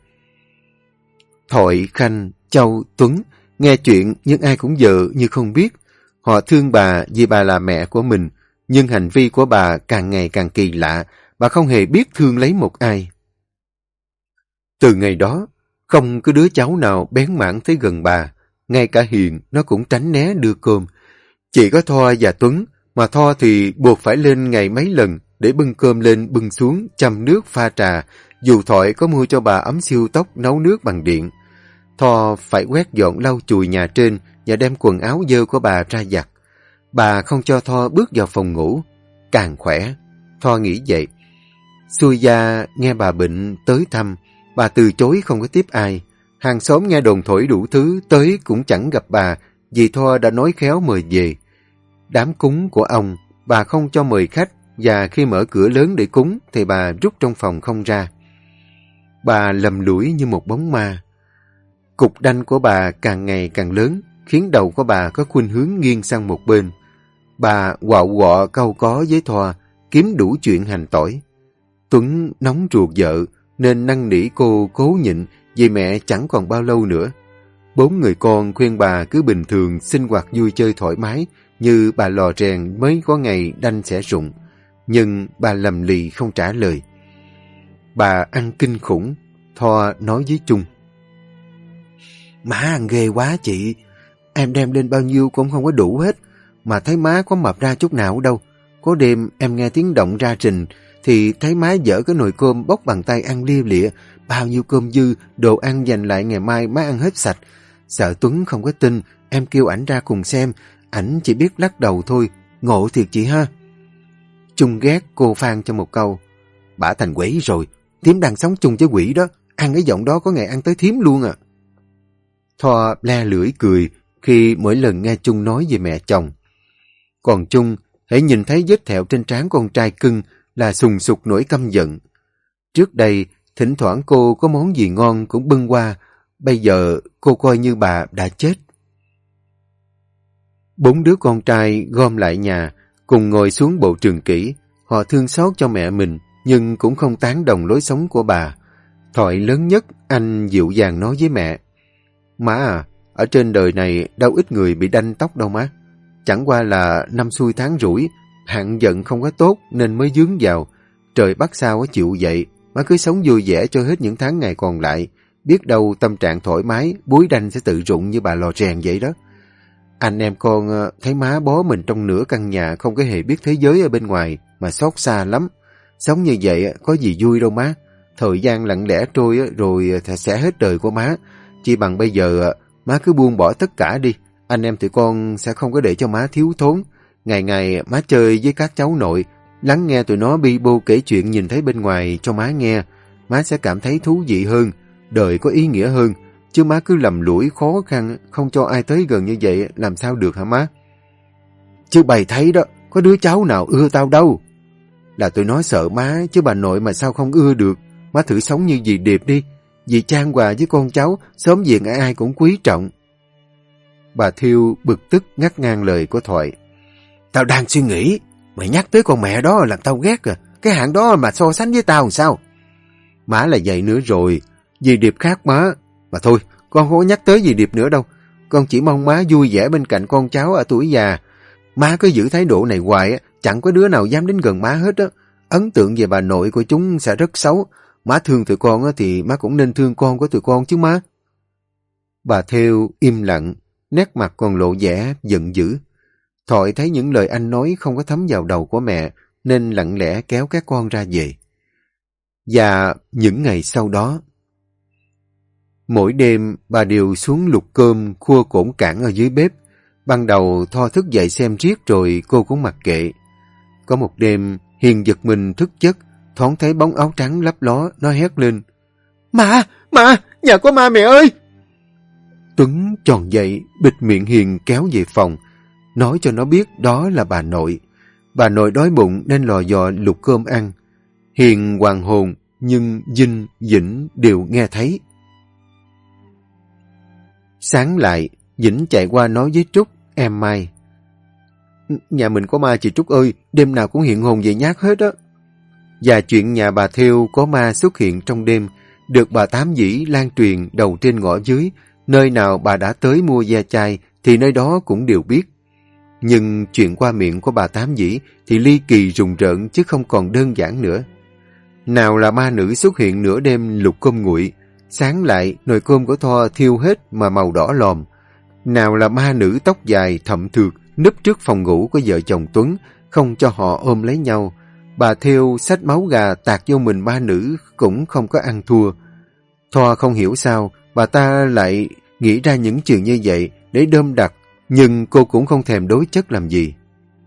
thội Khanh, Châu, Tuấn nghe chuyện nhưng ai cũng vợ như không biết. Họ thương bà vì bà là mẹ của mình, nhưng hành vi của bà càng ngày càng kỳ lạ, bà không hề biết thương lấy một ai. Từ ngày đó, Không có đứa cháu nào bén mảng tới gần bà. Ngay cả Hiền nó cũng tránh né đưa cơm. Chỉ có Thoa và Tuấn, mà Thoa thì buộc phải lên ngày mấy lần để bưng cơm lên bưng xuống, chăm nước pha trà, dù thoại có mua cho bà ấm siêu tóc nấu nước bằng điện. Thoa phải quét dọn lau chùi nhà trên và đem quần áo dơ của bà ra giặt. Bà không cho Thoa bước vào phòng ngủ. Càng khỏe, Thoa nghĩ vậy. Xui gia nghe bà bệnh tới thăm, bà từ chối không có tiếp ai. Hàng xóm nghe đồn thổi đủ thứ, tới cũng chẳng gặp bà, vì Thoa đã nói khéo mời về. Đám cúng của ông, bà không cho mời khách, và khi mở cửa lớn để cúng thì bà rút trong phòng không ra. Bà lầm lũi như một bóng ma. Cục đanh của bà càng ngày càng lớn, khiến đầu của bà có khuynh hướng nghiêng sang một bên. Bà quạo quọ câu có với Thoa, kiếm đủ chuyện hành tỏi. Tuấn nóng ruột vợ, nên năn nỉ cô cố nhịn vì mẹ chẳng còn bao lâu nữa. Bốn người con khuyên bà cứ bình thường sinh hoạt vui chơi thoải mái như bà lò rèn mới có ngày đanh sẽ rụng. Nhưng bà lầm lì không trả lời. Bà ăn kinh khủng, Thoa nói với Trung. Má ăn ghê quá chị, em đem lên bao nhiêu cũng không có đủ hết, mà thấy má có mập ra chút nào đâu. Có đêm em nghe tiếng động ra trình, thì thấy má dở cái nồi cơm bốc bằng tay ăn lia lịa, bao nhiêu cơm dư, đồ ăn dành lại ngày mai má ăn hết sạch. Sợ Tuấn không có tin, em kêu ảnh ra cùng xem, ảnh chỉ biết lắc đầu thôi, ngộ thiệt chị ha. Trung ghét cô Phan cho một câu, bả thành quỷ rồi, thím đang sống chung với quỷ đó, ăn cái giọng đó có ngày ăn tới thím luôn à. Thoa le lưỡi cười khi mỗi lần nghe Trung nói về mẹ chồng. Còn Trung, hãy nhìn thấy vết thẹo trên trán con trai cưng là sùng sục nổi căm giận. Trước đây, thỉnh thoảng cô có món gì ngon cũng bưng qua, bây giờ cô coi như bà đã chết. Bốn đứa con trai gom lại nhà, cùng ngồi xuống bộ trường kỷ. Họ thương xót cho mẹ mình, nhưng cũng không tán đồng lối sống của bà. Thoại lớn nhất, anh dịu dàng nói với mẹ. Má à, ở trên đời này đâu ít người bị đanh tóc đâu má. Chẳng qua là năm xuôi tháng rủi, hạn giận không có tốt nên mới dướng vào. Trời bắt sao có chịu vậy, má cứ sống vui vẻ cho hết những tháng ngày còn lại. Biết đâu tâm trạng thoải mái, búi đanh sẽ tự rụng như bà lò rèn vậy đó. Anh em con ờ, thấy má bó mình trong nửa căn nhà không có hề biết thế giới ở bên ngoài mà xót xa lắm. Sống như vậy ờ, có gì vui đâu má. Thời gian lặng lẽ trôi ờ, rồi sẽ hết đời của má. Chỉ bằng bây giờ má cứ buông bỏ tất cả đi. Anh em tụi con sẽ không có để cho má thiếu thốn. Ngày ngày má chơi với các cháu nội, lắng nghe tụi nó bi bô kể chuyện nhìn thấy bên ngoài cho má nghe. Má sẽ cảm thấy thú vị hơn, đời có ý nghĩa hơn. Chứ má cứ lầm lũi khó khăn, không cho ai tới gần như vậy, làm sao được hả má? Chứ bày thấy đó, có đứa cháu nào ưa tao đâu. Là tụi nó sợ má, chứ bà nội mà sao không ưa được. Má thử sống như dì Điệp đi. Dì Trang Hòa với con cháu, sớm diện ai ai cũng quý trọng. Bà Thiêu bực tức ngắt ngang lời của Thoại. Tao đang suy nghĩ, mày nhắc tới con mẹ đó làm tao ghét à. Cái hạng đó mà so sánh với tao làm sao? Má là vậy nữa rồi, dì Điệp khác má. Mà thôi, con không có nhắc tới dì Điệp nữa đâu. Con chỉ mong má vui vẻ bên cạnh con cháu ở tuổi già. Má cứ giữ thái độ này hoài, chẳng có đứa nào dám đến gần má hết á. Ấn tượng về bà nội của chúng sẽ rất xấu. Má thương tụi con thì má cũng nên thương con của tụi con chứ má. Bà Theo im lặng, nét mặt còn lộ vẻ giận dữ. Thoại thấy những lời anh nói không có thấm vào đầu của mẹ, nên lặng lẽ kéo các con ra về. Và những ngày sau đó, mỗi đêm bà đều xuống lục cơm khua cổn cản ở dưới bếp. Ban đầu Tho thức dậy xem riết rồi cô cũng mặc kệ. Có một đêm, Hiền giật mình thức giấc, thoáng thấy bóng áo trắng lấp ló, nó hét lên. Ma! Ma! Nhà có ma mẹ ơi! Tuấn tròn dậy, bịt miệng Hiền kéo về phòng, nói cho nó biết đó là bà nội. Bà nội đói bụng nên lò dò lục cơm ăn. Hiền hoàng hồn, nhưng dinh Vĩnh đều nghe thấy. Sáng lại, Vĩnh chạy qua nói với Trúc, em Mai. Nhà mình có ma chị Trúc ơi, đêm nào cũng hiện hồn về nhát hết á. Và chuyện nhà bà Theo có ma xuất hiện trong đêm, được bà Tám Dĩ lan truyền đầu trên ngõ dưới, nơi nào bà đã tới mua da chai thì nơi đó cũng đều biết. Nhưng chuyện qua miệng của bà Tám Dĩ thì ly kỳ rùng rợn chứ không còn đơn giản nữa. Nào là ma nữ xuất hiện nửa đêm lục cơm nguội, Sáng lại, nồi cơm của Thoa thiêu hết mà màu đỏ lòm. Nào là ma nữ tóc dài thậm thược núp trước phòng ngủ của vợ chồng Tuấn, không cho họ ôm lấy nhau. Bà theo sách máu gà tạt vô mình ma nữ cũng không có ăn thua. Thoa không hiểu sao, bà ta lại nghĩ ra những chuyện như vậy để đơm đặt, nhưng cô cũng không thèm đối chất làm gì.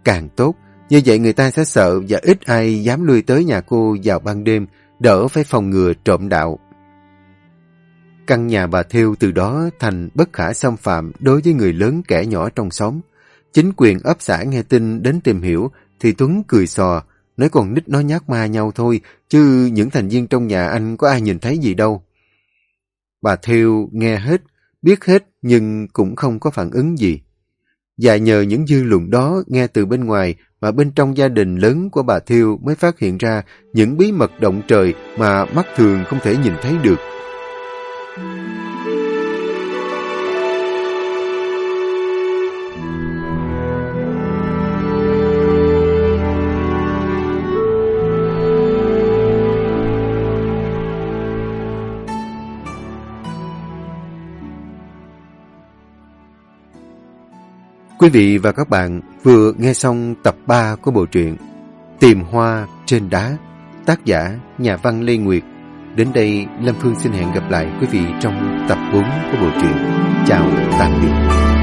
Càng tốt, như vậy người ta sẽ sợ và ít ai dám lui tới nhà cô vào ban đêm, đỡ phải phòng ngừa trộm đạo. Căn nhà bà Thiêu từ đó thành bất khả xâm phạm đối với người lớn kẻ nhỏ trong xóm. Chính quyền ấp xã nghe tin đến tìm hiểu thì Tuấn cười sò, nói còn nít nói nhát ma nhau thôi, chứ những thành viên trong nhà anh có ai nhìn thấy gì đâu. Bà Thiêu nghe hết, biết hết nhưng cũng không có phản ứng gì. Và nhờ những dư luận đó nghe từ bên ngoài mà bên trong gia đình lớn của bà Thiêu mới phát hiện ra những bí mật động trời mà mắt thường không thể nhìn thấy được. Quý vị và các bạn vừa nghe xong tập 3 của bộ truyện Tìm Hoa Trên Đá, tác giả nhà văn Lê Nguyệt. Đến đây, Lâm Phương xin hẹn gặp lại quý vị trong tập 4 của bộ truyện. Chào tạm biệt.